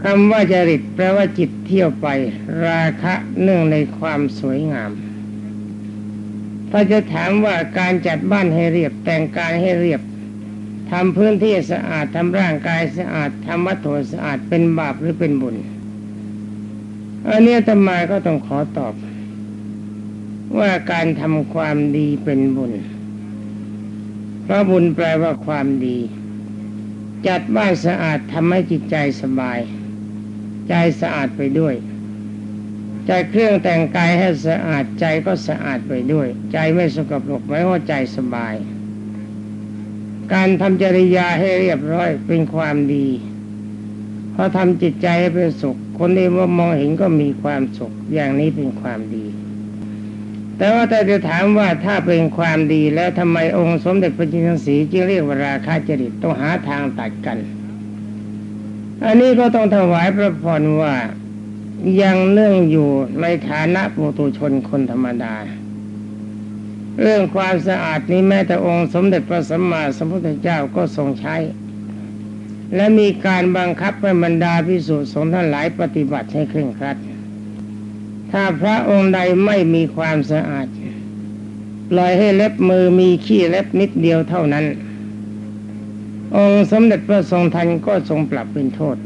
คำว่าจริตแปลว่าจิตเที่ยวไป ราคะเนื่องในความสวยงาม ถ้าจะถามว่าการจัดบ้านให้เรียบแต่งกายให้เรียบ ทำพื้นที่สะอาดทำร่างกายสะอาดทำวัตถุสะอาดเป็นบาปหรือเป็นบุญอันนี้ทำไมก็ต้องขอตอบ ว่าการทำความดีเป็นบุญ เพราะบุญแปลว่าความดี จัดบ้านสะอาดทำให้จิตใจสบาย ใจสะอาดไปด้วยใจเครื่องแต่งกายให้สะอาดใจก็สะอาดไปด้วย ใจไม่สกปรกไม่ว่าใจสบาย การทำจริยาให้เรียบร้อยเป็นความดี เพอทำจิตใจให้เป็นสุข คนที่ว่ามองเห็นก็มีความสุข อย่างนี้เป็นความดี แต่ว่าแต่จะถามว่าถ้าเป็นความดีแล้วทำไมองค์สมเด็จพระจินสีจึงเรียกว่าราคาจริตต้องหาทางตัดกัน อันนี้ก็ต้องถวายพระพรว่ายังเนื่องอยู่ในฐานะปุตุชนคนธรรมดา เรื่องความสะอาดนี้แม้แต่องค์สมเด็จพระสัมมาสัมพุทธเจ้าก็ทรงใช้ และมีการบังคับให้บรรดาพิสุสงฆ์ทั้งหลายปฏิบัติให้เคร่งครัด ถ้าพระองค์ใดไม่มีความสะอาดปล่อยให้เล็บมือมีขี้เล็บนิดเดียวเท่านั้น องค์สมเด็จพระทรงทันก็ทรงปรับเป็นโทษ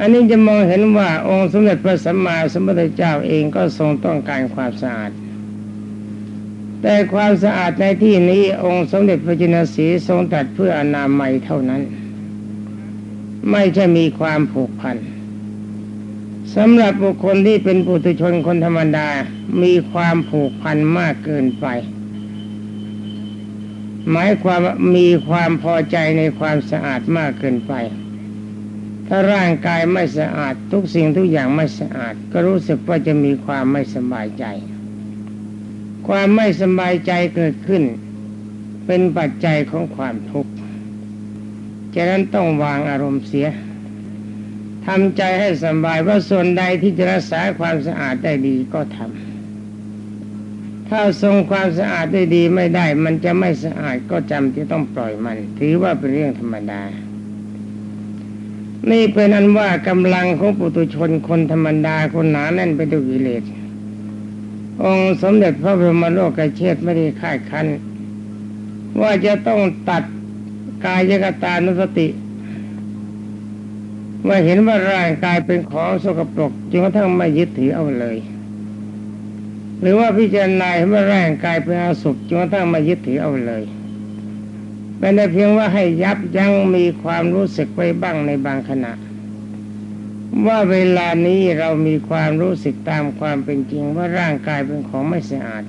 อันนี้จะมองเห็นว่าองค์สมเด็จพระสัมมาสัมพุทธเจ้าเองก็ทรงต้องการความสะอาด แต่ความสะอาดในที่นี้องค์สมเด็จพระจินสีทรงตัดเพื่ออนามัยเท่านั้น ไม่ใช่มีความผูกพันสำหรับบุคคลที่เป็นปุถุชนคนธรรมดา มีความผูกพันมากเกินไป หมายความมีความพอใจในความสะอาดมากเกินไป ถ้าร่างกายไม่สะอาดทุกสิ่งทุกอย่างไม่สะอาด ก็รู้สึกว่าจะมีความไม่สบายใจ ความไม่สบายใจเกิดขึ้น เป็นปัจจัยของความทุกข์ฉะนั้นต้องวางอารมณ์เสียทำใจให้สบายว่าส่วนใดที่จะรักษาความสะอาดได้ดีก็ทำถ้าทรงความสะอาดได้ดีไม่ได้ มันจะไม่สะอาดก็จำที่ต้องปล่อยมัน ถือว่าเป็นเรื่องธรรมดา นี่เป็นอันว่ากำลังของปุตุชนคนธรรมดาคนหนาแน่นไปด้วยกิเลส องค์สมเด็จพระบรมโลกเชษไม่ได้คาดคันว่าจะต้องตัดกายกตานุสติเมื่อเห็นว่าร่างกายเป็นของสกปรกจนกระทั่งไม่ยึดถือเอาเลย หรือว่าพิจารณาเห็นว่าร่างกายเป็นอาสุขจนกระทั่งไม่ยึดถือเอาเลยเป็นแต่เพียงว่าให้ยับยั้งมีความรู้สึกไว้บ้างในบางขณะ ว่าเวลานี้เรามีความรู้สึกตามความเป็นจริงว่าร่างกายเป็นของไม่สะอาด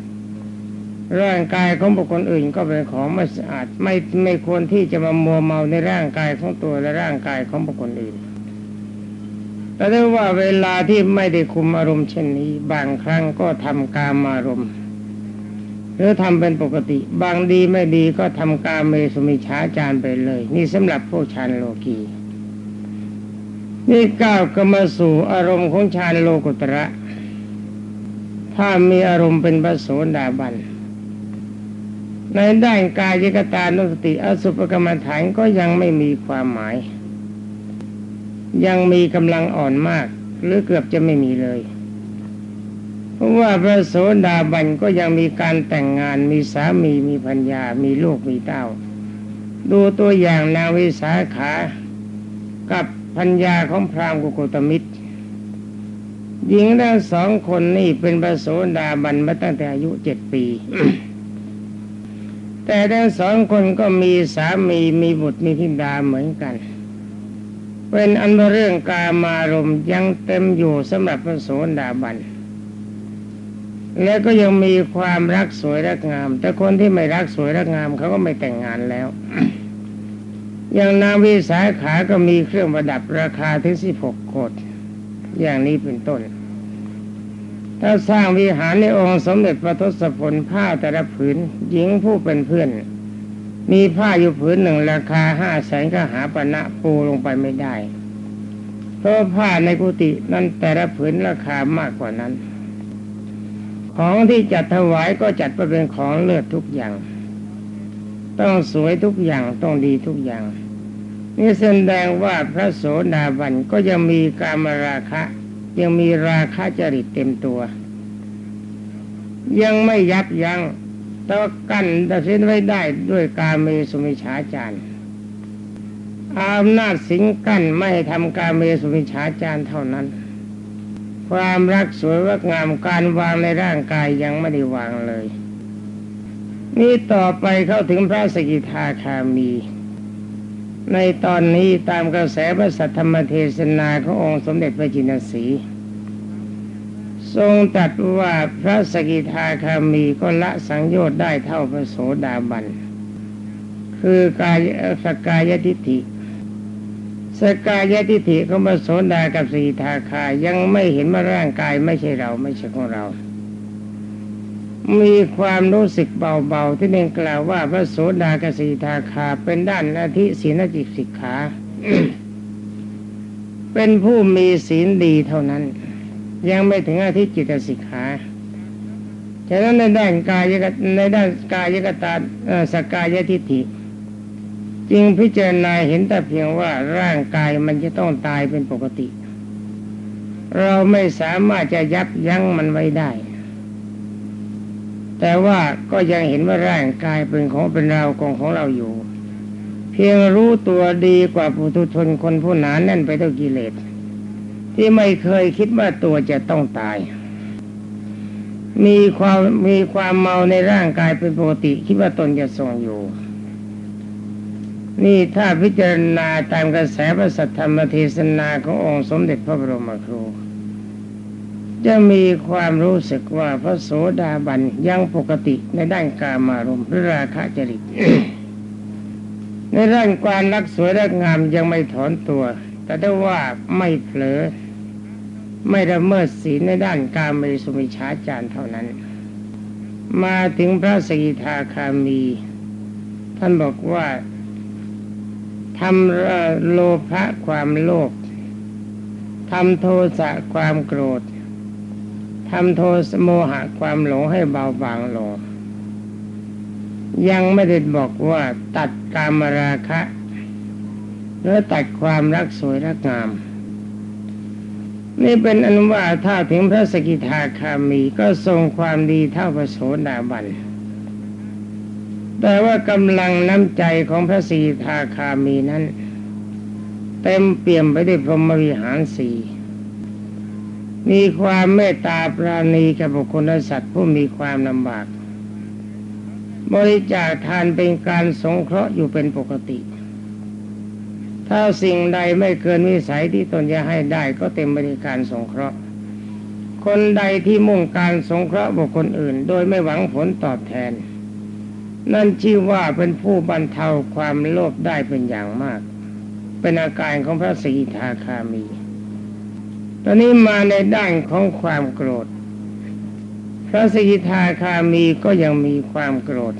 ร่างกายของบุคคลอื่นก็เป็นของไม่สะอาด ไม่ไม่ควรที่จะมามัวเมาในร่างกายของตัวและร่างกายของบุคคลอื่นแต่ได้ว่าเวลาที่ไม่ได้คุมอารมณ์เช่นนี้ บางครั้งก็ทำกามอารมณ์หรือทำเป็นปกติ บางดีไม่ดีก็ทำกามเมสุมิช้าจารไปเลย นี่สำหรับผู้ชานโลกี นี่ก้าวก็มาสู่อารมณ์ของชานโลกุตระ ถ้ามีอารมณ์เป็นพระโสดาบัน ในด้านกายกตานุสติอสุภกรรมฐานก็ยังไม่มีความหมาย ยังมีกำลังอ่อนมาก หรือเกือบจะไม่มีเลยเพราะว่าพระโสดาบันก็ยังมีการแต่งงานมีสามีมีพัญญา มีลูกมีเต้า ดูตัวอย่างนางวิสาขา กับ พัญญาของพราหมณ์กุโกตมิตรหญิงทั้งสองคนนี่เป็นพระโสดาบันมาตั้งแต่อายุเจ็ดปี แต่ทั้งสองคนก็มีสามีมีบุตรมีธิดาเหมือนกัน เป็นอันเรื่องกามารมยังเต็มอยู่สำหรับพระโสดาบันและก็ยังมีความรักสวยรักงาม แต่คนที่ไม่รักสวยรักงามเขาก็ไม่แต่งงานแล้ว อย่างนางวิสาขาก็มีเครื่องประดับราคาถึงสิบหกโกดอย่างนี้เป็นต้น ถ้าสร้างวิหารในองค์สมเด็จพระทศพลผ้าแต่ละผืนหญิงผู้เป็นเพื่อน มีผ้าอยู่ผืนหนึ่งราคาห้าแสนก็หาปณะปูลงไปไม่ได้ เพราะผ้าในกุฏินั้นแต่ละผืนราคามากกว่านั้น ของที่จัดถวายก็จัดไปเป็นของเลือดทุกอย่าง ต้องสวยทุกอย่างต้องดีทุกอย่าง นี่แสดงว่าพระโสดาบันก็ยังมีการมราคะ ยังมีราคะจริตเต็มตัว ยังไม่ยับยัง้งแต่ว่ากั้นตัดสินไว้ได้ด้วยการเมสุมิชาจารอำนาจสิงกั้นไม่ทำการเมสุมิชาจารเท่านั้น ความรักสวยว่างามการวางในร่างกายยังไม่ได้วางเลย นี่ต่อไปเข้าถึงพระสกิทาคามี ในตอนนี้ตามกระแสพระสัทธรรมเทศนาขององค์สมเด็จพระจินสี ทรงตัดว่าพระสกิทาคามีก็ละสังโยชน์ได้เท่าพระโสดาบัน คือกายสกายทิฏฐิสกายทิฏฐิของพระโสดากับสีทาคายังไม่เห็นว่าร่างกายไม่ใช่เราไม่ใช่ของเรา มีความรู้สึกเบาๆ ที่เน่งกล่าวว่าพระโสดากสีทาคาเป็นด้านอาทิศีนจิตสิกขา เป็นผู้มีศีลดีเท่านั้น ยังไม่ถึงอาทิจิตสิกขาฉะนั้นในด้านกายกในด้านกายกตาสกายทิฏฐิจึงพิจารณาเห็นแต่เพียงว่าร่างกายมันจะต้องตายเป็นปกติ เราไม่สามารถจะยับยั้งมันไว้ได้ แต่ว่าก็ยังเห็นว่าร่างกายเป็นของเป็นเราของของเราอยู่ เพียงรู้ตัวดีกว่าปุถุชนคนผู้หนานแน่นไปด้วยกิเลสที่ไม่เคยคิดว่าตัวจะต้องตาย มีความมีความเมาในร่างกายเป็นปกติคิดว่าตนจะทรงอยู่ นี่ถ้าพิจารณาตามกระแสพระสัทธรรมเทศนาขององค์สมเด็จพระบรมครู จะมีความรู้สึกว่าพระโสดาบันยังปกติในด้านกามารมณ์หรือราคะจริต ในด้านความรักสวยรักงามยังไม่ถอนตัว แต่ได้ว่าไม่เผลอ ไม่ละเมิดศีลในด้านการมสุมิชาจารเท่านั้น มาถึงพระสกิทาคามี ท่านบอกว่าทำโลภะความโลภทำโทสะความโกรธ ทำโทสโมหะความหลงให้เบาบางลง ยังไม่ได้บอกว่าตัดกามราคะหรือตัดความรักสวยรักงาม นี่เป็นอนุว่าถ้าถึงพระสกิทาคามีก็ทรงความดีเท่าพระโสดาบันแต่ว่ากำลังน้ำใจของพระสีทาคามีนั้น เต็มเปี่ยมไปด้วยพรหมวิหารสี่ มีความเมตตาปราณีกับบุคคลและสัตว์ผู้มีความลำบาก บริจาคทานเป็นการสงเคราะห์อยู่เป็นปกติ ถ้าสิ่งใดไม่เกินวิสัยที่ตนจะให้ได้ก็เต็มบริการสงเคราะห์ คนใดที่มุ่งการสงเคราะห์บุคคลอื่น โดยไม่หวังผลตอบแทน นั่นชื่อว่าเป็นผู้บรรเทาความโลภได้เป็นอย่างมาก เป็นอาการของพระสีทาคามี ตอนนี้มาในด้านของความโกรธ พระสกิทาคามีก็ยังมีความโกรธ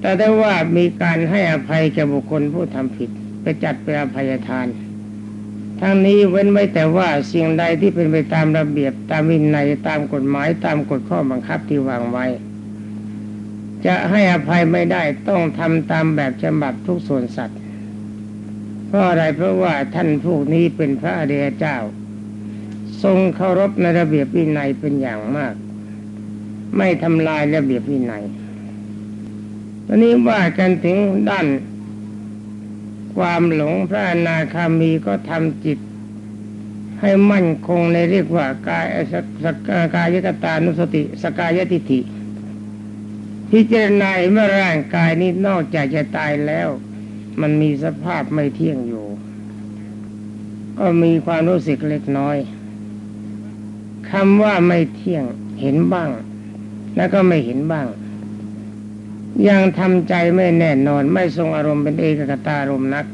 แต่ได้ว่ามีการให้อภัยแก่บุคคลผู้ทำผิดไปจัดเป็นอภัยทาน ทั้งนี้เว้นไว้แต่ว่าสิ่งใดที่เป็นไปตามระเบียบตามวินัยตามกฎหมายตามกฎข้อบังคับที่วางไว้ จะให้อภัยไม่ได้ต้องทำตามแบบฉบับทุกส่วนสัตว์เพราะอะไรเพราะว่าท่านพวกนี้เป็นพระอริยเจ้า ทรงเคารพในระเบียบวินัยเป็นอย่างมาก ไม่ทำลายระเบียบวินัยตอนนี้ว่ากันถึงด้าน ความหลงพระอนาคามีก็ทำจิต ให้มั่นคงในเรียกว่ากายสกกายกตานุสติสกายติถิพิจารณาเมื่อร่างกายนี้นอกจากจะตายแล้ว มันมีสภาพไม่เที่ยงอยู่ ก็มีความรู้สึกเล็กน้อย คำว่าไม่เที่ยงเห็นบ้าง แล้วก็ไม่เห็นบ้าง ยังทำใจไม่แน่นอน ไม่ทรงอารมณ์เป็นเอกกตารมนัก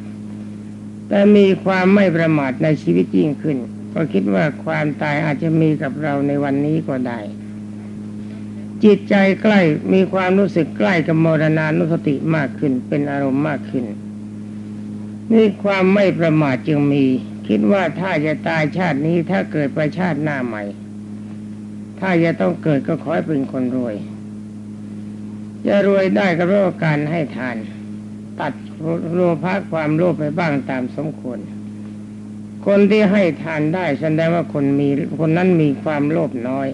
แต่มีความไม่ประมาทในชีวิตยิ่งขึ้น ก็คิดว่าความตายอาจจะมีกับเราในวันนี้ก็ได้ จิตใจใกล้มีความรู้สึกใกล้กับมรณานุสติมากขึ้น เป็นอารมณ์มากขึ้นนี่ความไม่ประมาทจึงมี คิดว่าถ้าจะตายชาตินี้ถ้าเกิดไปชาติหน้าใหม่ ถ้าจะต้องเกิดก็ขอให้เป็นคนรวย จะรวยได้ก็เพราะการให้ทาน ตัดโลภะความโลภไปบ้างตามสมควร คนที่ให้ทานได้แสดงว่าคนมีคนนั้นมีความโลภน้อย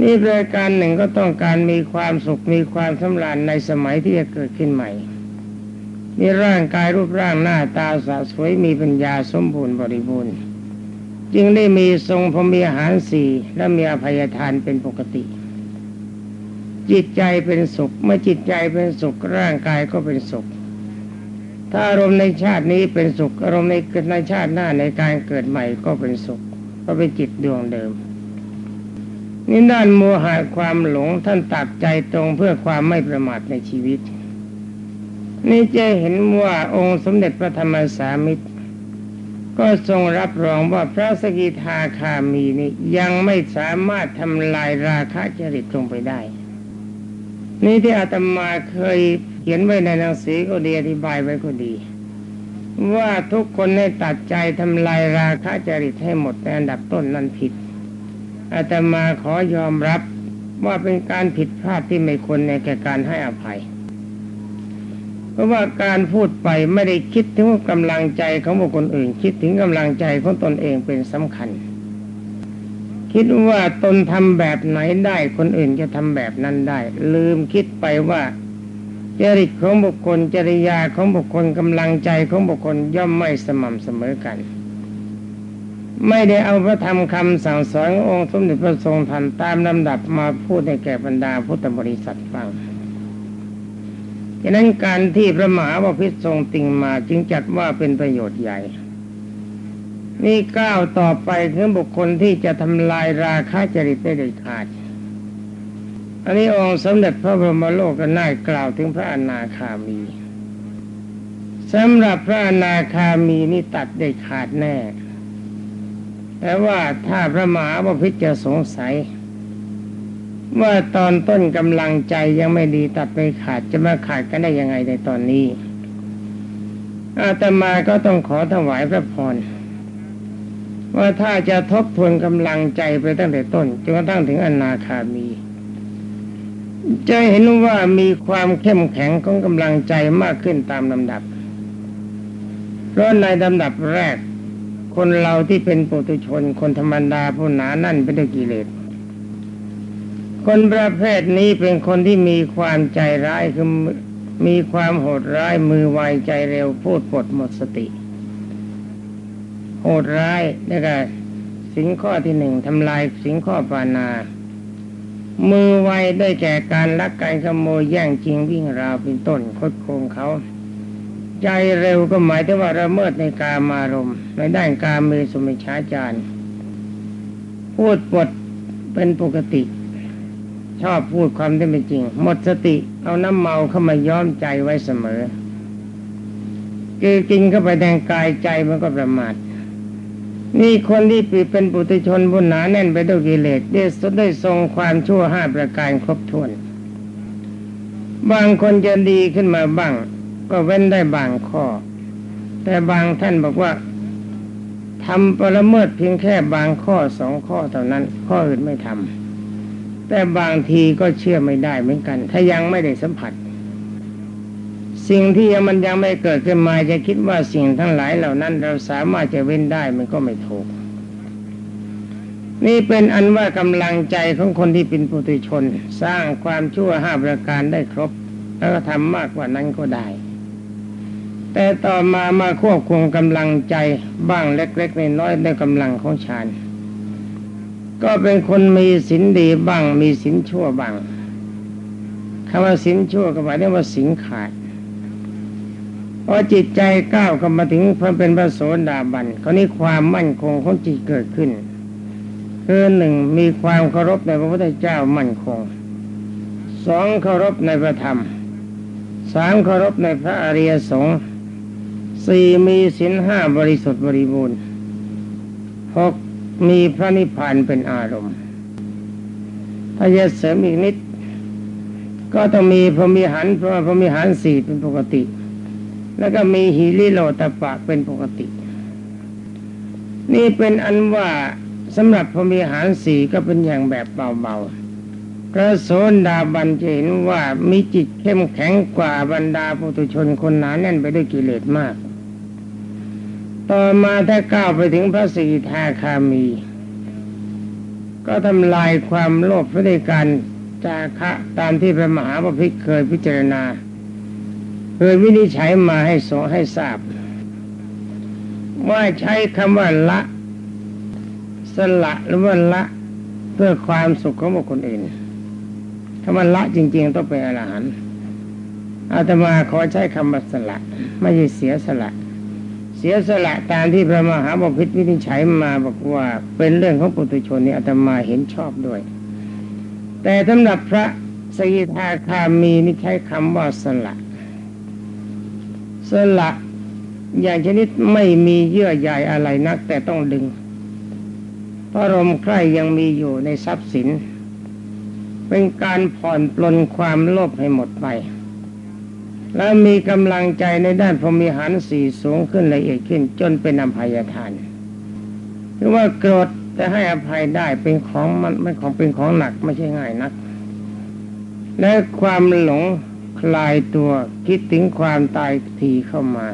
นี่รายการหนึ่งก็ต้องการมีความสุขมีความสำราญในสมัยที่จะเกิดขึ้นใหม่มีร่างกายรูปร่างหน้าตาสะสวยมีปัญญาสมบูรณ์บริบูรณ์ จึงได้มีทรงพรมีอาหารสี่และมีอภัยทานเป็นปกติ จิตใจเป็นสุขเมื่อจิตใจเป็นสุขร่างกายก็เป็นสุข ถ้าอารมณ์ในชาตินี้เป็นสุข อารมณ์ในเกิดในชาติหน้าในการเกิดใหม่ก็เป็นสุขก็เป็นจิตดวงเดิมนี่ด้านโมหะความหลงท่านตัดใจตรงเพื่อความไม่ประมาทในชีวิต นี่จะเห็นว่าองค์สมเด็จพระธรรมสามิตร ก็ทรงรับรองว่าพระสกิทาคามีนี้ยังไม่สามารถทำลายราคะจริตลงไปได้ นี่ที่อาตมาเคยเขียนไว้ในหนังสือก็ดีอธิบายไว้ก็ดี ว่าทุกคนให้ตัดใจทำลายราคะจริตให้หมดในอันดับต้นนั้นผิดอาตมาขอยอมรับว่าเป็นการผิดพลาดที่ไม่ควรในแก่การให้อภัย เพราะว่าการพูดไปไม่ได้คิดถึงกำลังใจของบุคคลอื่น คิดถึงกำลังใจของตนเองเป็นสำคัญ คิดว่าตนทำแบบไหนได้คนอื่นจะทำแบบนั้นได้ ลืมคิดไปว่าจริตของบุคคลจริยาของบุคคลกำลังใจของบุคคลย่อมไม่สม่ำเสมอกัน ไม่ได้เอาพระธรรมคำสั่งสอนององค์สมเด็จพระทรงทันตามลำดับมาพูดในแก่บรรดาพุทธบริษัทฟัง ฉะนั้นการที่พระมหาบพิตรทรงติงมาจึงจัดว่าเป็นประโยชน์ใหญ่ นี่ก้าวต่อไปคือบุคคลที่จะทำลายราคะจริตได้เด็ดขาด อันนี้องค์สมเด็จพระบรมโลกน่ากล่าวถึงพระอนาคามีสำหรับพระอนาคามีนี่ตัดได้ขาดแน่ แต่ว่าถ้าพระมหาบพิตรจะสงสัย ว่าตอนต้นกำลังใจยังไม่ดีตัดไปขาดจะมาขาดกันได้ยังไงในตอนนี้อาตมาก็ต้องขอถวายพระพรว่าถ้าจะทบทวนกำลังใจไปตั้งแต่ต้นจนกระทั่งถึงอนาคามี จะเห็นว่ามีความเข้มแข็งของกำลังใจมากขึ้นตามลำดับ เพราะในลำดับแรก คนเราที่เป็นปุถุชนคนธรรมดาผู้หนานั่นเป็นด้วยกิเลส คนประเภทนี้เป็นคนที่มีความใจร้ายคือมีความโหดร้ายมือไวใจเร็วพูดปดหมดสติ โหดร้ายนี่ก็สิ่งข้อที่หนึ่งทำลายสิ่งข้อปานา มือไวได้แก่การลักการขโมยแย่งจริงวิ่งราวเป็นต้นคดโกงเขา ใจเร็วก็หมายถึงว่าระเมิดในกามารมณ์ในด้านการมือสมิชาจารพูดปดเป็นปกติ ชอบพูดความที่ไม่จริง หมดสติเอาน้ำเมาเข้ามาย้อมใจไว้เสมอคือกินเข้าไปแทงกายใจมันก็ประมาทนี่คนที่ปีเป็นปุถุชนบุญหนาแน่นไปด้วยกิเลสได้สได้ทรงความชั่วห้าประการครบถ้วน บางคนจะดีขึ้นมาบ้าง ก็เว้นได้บางข้อ แต่บางท่านบอกว่าทำประเมิดเพียงแค่บางข้อสองข้อเท่านั้น ข้ออื่นไม่ทำ แต่บางทีก็เชื่อไม่ได้เหมือนกัน ถ้ายังไม่ได้สัมผัส สิ่งที่มันยังไม่เกิดขึ้นมาจะคิดว่าสิ่งทั้งหลายเหล่านั้น เราสามารถจะเว้นได้มันก็ไม่ถูก นี่เป็นอันว่ากำลังใจของคนที่เป็นปุถุชน สร้างความชั่วห้าประการได้ครบ แล้วก็ทำมากกว่านั้นก็ได้ แต่ต่อมามาควบคุมกำลังใจบ้างเล็กๆน้อยๆในกำลังของฌาน ก็เป็นคนมีศีลดีบ้าง มีศีลชั่วบ้างคำว่าศีลชั่วก็หมายถึงว่าศีลขาดพอจิตใจก้าวเข้ามาถึงพอเป็นพระโสดาบันเขาวนี้ความมั่นคงของจิตเกิดขึ้นคือหนึ่งมีความเคารพในพระพุทธเจ้ามั่นคงสองเคารพในพระธรรมสามเคารพในพระอริยสงฆ์สี่มีศีลห้าบริสุทธิ์บริบูรณ์หก มีพระนิพพานเป็นอารมณ์ถ้าจะเสริมอีกนิด ก็ต้องมีพรหมิหันเพราะพรหมิหันสี่เป็นปกติ แล้วก็มีหิริโลตปะเป็นปกติ นี่เป็นอันว่าสำหรับพรหมิหารสี่ก็เป็นอย่างแบบเบาๆพระโสดาบันจะเห็นว่ามีจิตเข้มแข็งกว่าบรรดาปุถุชนคนหนาแน่นไปด้วยกิเลสมาก ต่อมาถ้าก้าวไปถึงพระสีทาคามี ก็ทำลายความโลภด้วยการจาคะตามที่พระมหาปพิกเคยพิจารณา เคยวินิจฉัยมาให้สงให้ทราบ ว่าใช้คำว่าละ สละหรือว่าละเพื่อความสุขของบุคคลอื่นถ้ามันละจริง ๆ ต้องเป็นอรหันต์อาตมาขอใช้คำว่าสละ ไม่ใช่เสียสละ สียสละตามที่พระมหาบพิตรวินิจฉัยมาบอกว่าเป็นเรื่องของปุถุชนนี่อาตมาเห็นชอบด้วย แต่สำหรับพระสกิทาคามีนี่ใช้คำว่าสละ สละอย่างชนิดไม่มีเยื่อใยอะไรนัก แต่ต้องดึงพระรมใคร่ยังมีอยู่ในทรัพย์สิน เป็นการผ่อนปลนความโลภให้หมดไป แล้วมีกำลังใจในด้านพรมิหารสี่สูงขึ้นละเอียดขึ้นจนเป็นอภัยทานคือว่าโกรธจะให้อภัยได้เป็นของมันไม่ของเป็นของหนักไม่ใช่ง่ายนัก และความหลงคลายตัวคิดถึงความตายทีเข้ามา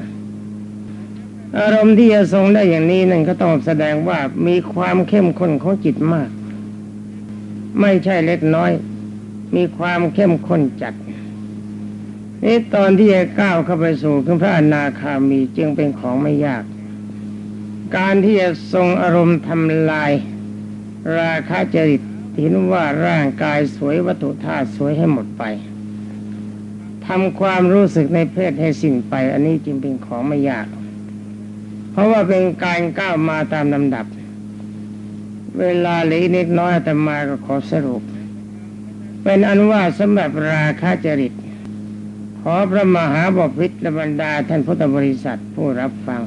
อารมณ์ที่จะทรงได้อย่างนี้นั่นก็ต้องแสดงว่ามีความเข้มข้นของจิตมาก ไม่ใช่เล็กน้อย มีความเข้มข้นจัด นี่ตอนที่จะก้าวเข้าไปสู่ขึ้นพระอนาคามีจึงเป็นของไม่ยาก การที่จะทรงอารมณ์ทำลาย ราคะจริตเห็นว่าร่างกายสวยวัตถุธาตุสวยให้หมดไปทำความรู้สึกในเพศให้สิ้นไป อันนี้จึงเป็นของไม่ยาก เพราะว่าเป็นการก้าวมาตามลำดับ เวลาเหลือนิดน้อยแต่มาก็ขอสรุป เป็นอันว่าสำหรับราคะจริต ขอพระมหาบพิตรบรรดาท่านพุทธบริษัทผู้รับฟัง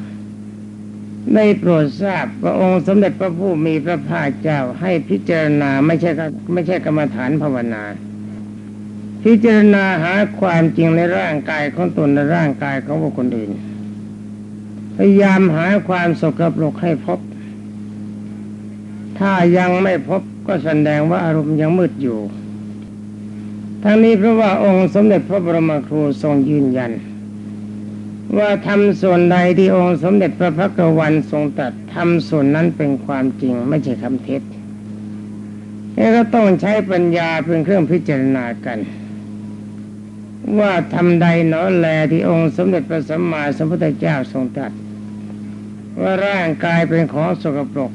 ได้โปรดทราบพระองค์สมเด็จพระผู้มีพระภาคเจ้าให้พิจารณาไม่ใช่ไม่ใช่กรรมฐานภาวนา พิจารณาหาความจริงในร่างกายของตนในร่างกายของบุคคลอื่น พยายามหาความสกปรกให้พบ ถ้ายังไม่พบก็แสดงว่าอารมณ์ยังมืดอยู่ ทั้งนี้เพราะว่าองค์สมเด็จพระบรมครูทรงยืนยัน ว่าทำส่วนใดที่องค์สมเด็จพระพักวันทรงตรัสทำส่วนนั้นเป็นความจริงไม่ใช่คำเท็จนี่ก็ต้องใช้ปัญญาเป็นเครื่องพิจารณากัน ว่าทำใดหนอแลที่องค์สมเด็จพระสัมมาสัมพุทธเจ้าทรงตรัสว่าร่างกายเป็นของสกปรก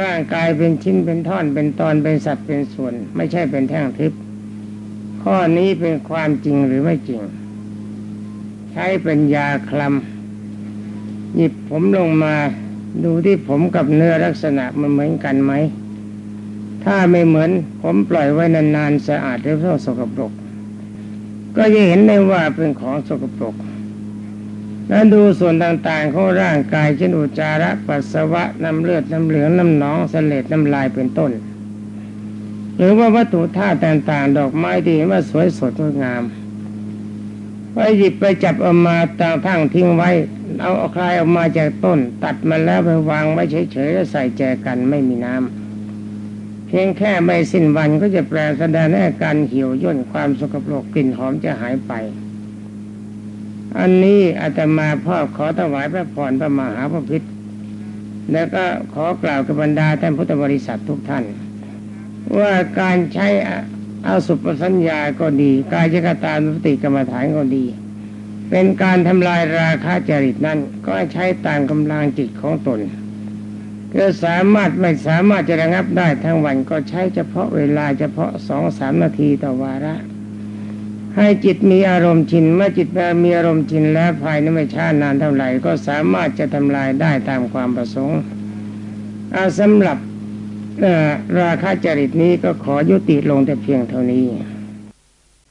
ร่างกายเป็นชิ้นเป็นท่อนเป็นตอนเป็นสัตว์เป็นส่วน ไม่ใช่เป็นแท่งทิพย์ ข้อนี้เป็นความจริงหรือไม่จริง ใช้ป็นยาคลำหยิบผมลงมาดูที่ผมกับเนื้อลักษณะมันเหมือนกันไหม ถ้าไม่เหมือนผมปล่อยไว้นานๆสะอาดหรือเท่าสกปรก ก็จะเห็นได้ว่าเป็นของสกปรกแล้วดูส่วนต่างๆของร่างกายเช่นอุจจาระปัสสาวะน้ำเลือดน้ำเหลืองน้ำหนองเสลดน้ำลายเป็นต้น หรือว่าวัตถุธาตุต่างๆ ดอกไม้ที่เห็นว่าสวยสดงดงามไปหยิบไปจับเอามาตางทั้งทิ้งไว้ เอาคลายออกมาจากต้น ตัดมันแล้วไปวางไว้เฉยๆแล้วใส่แจกันไม่มีน้ำเพียงแค่ไม่สิ้นวันก็จะแปลแสดงอาการเหี่ยวย่นความสกปรกกลิ่นหอมจะหายไป อันนี้อาตมาพ่อขอถวายพระพรพระมหาพระพิษแล้วก็ขอกล่าวกับบรรดาท่านพุทธบริษัททุกท่าน ว่าการใช้อาสุปสัญญาก็ดี กายกตานุสติกรรมฐานก็ดี เป็นการทำลายราคะจริตนั้น ก็ใช้ตามกำลังจิตของตนก็สามารถไม่สามารถจะระงับได้ทั้งวันก็ใช้เฉพาะเวลาเฉพาะสองสามนาทีต่อวาระ ให้จิตมีอารมณ์ชินเมื่อจิตมีอารมณ์ชินแล้วภายในไม่ช้านานเท่าไหร่ก็สามารถจะทำลายได้ตามความประสงค์สำหรับ ราคาจริตนี้ก็ขอยุติลงแต่เพียงเท่านี้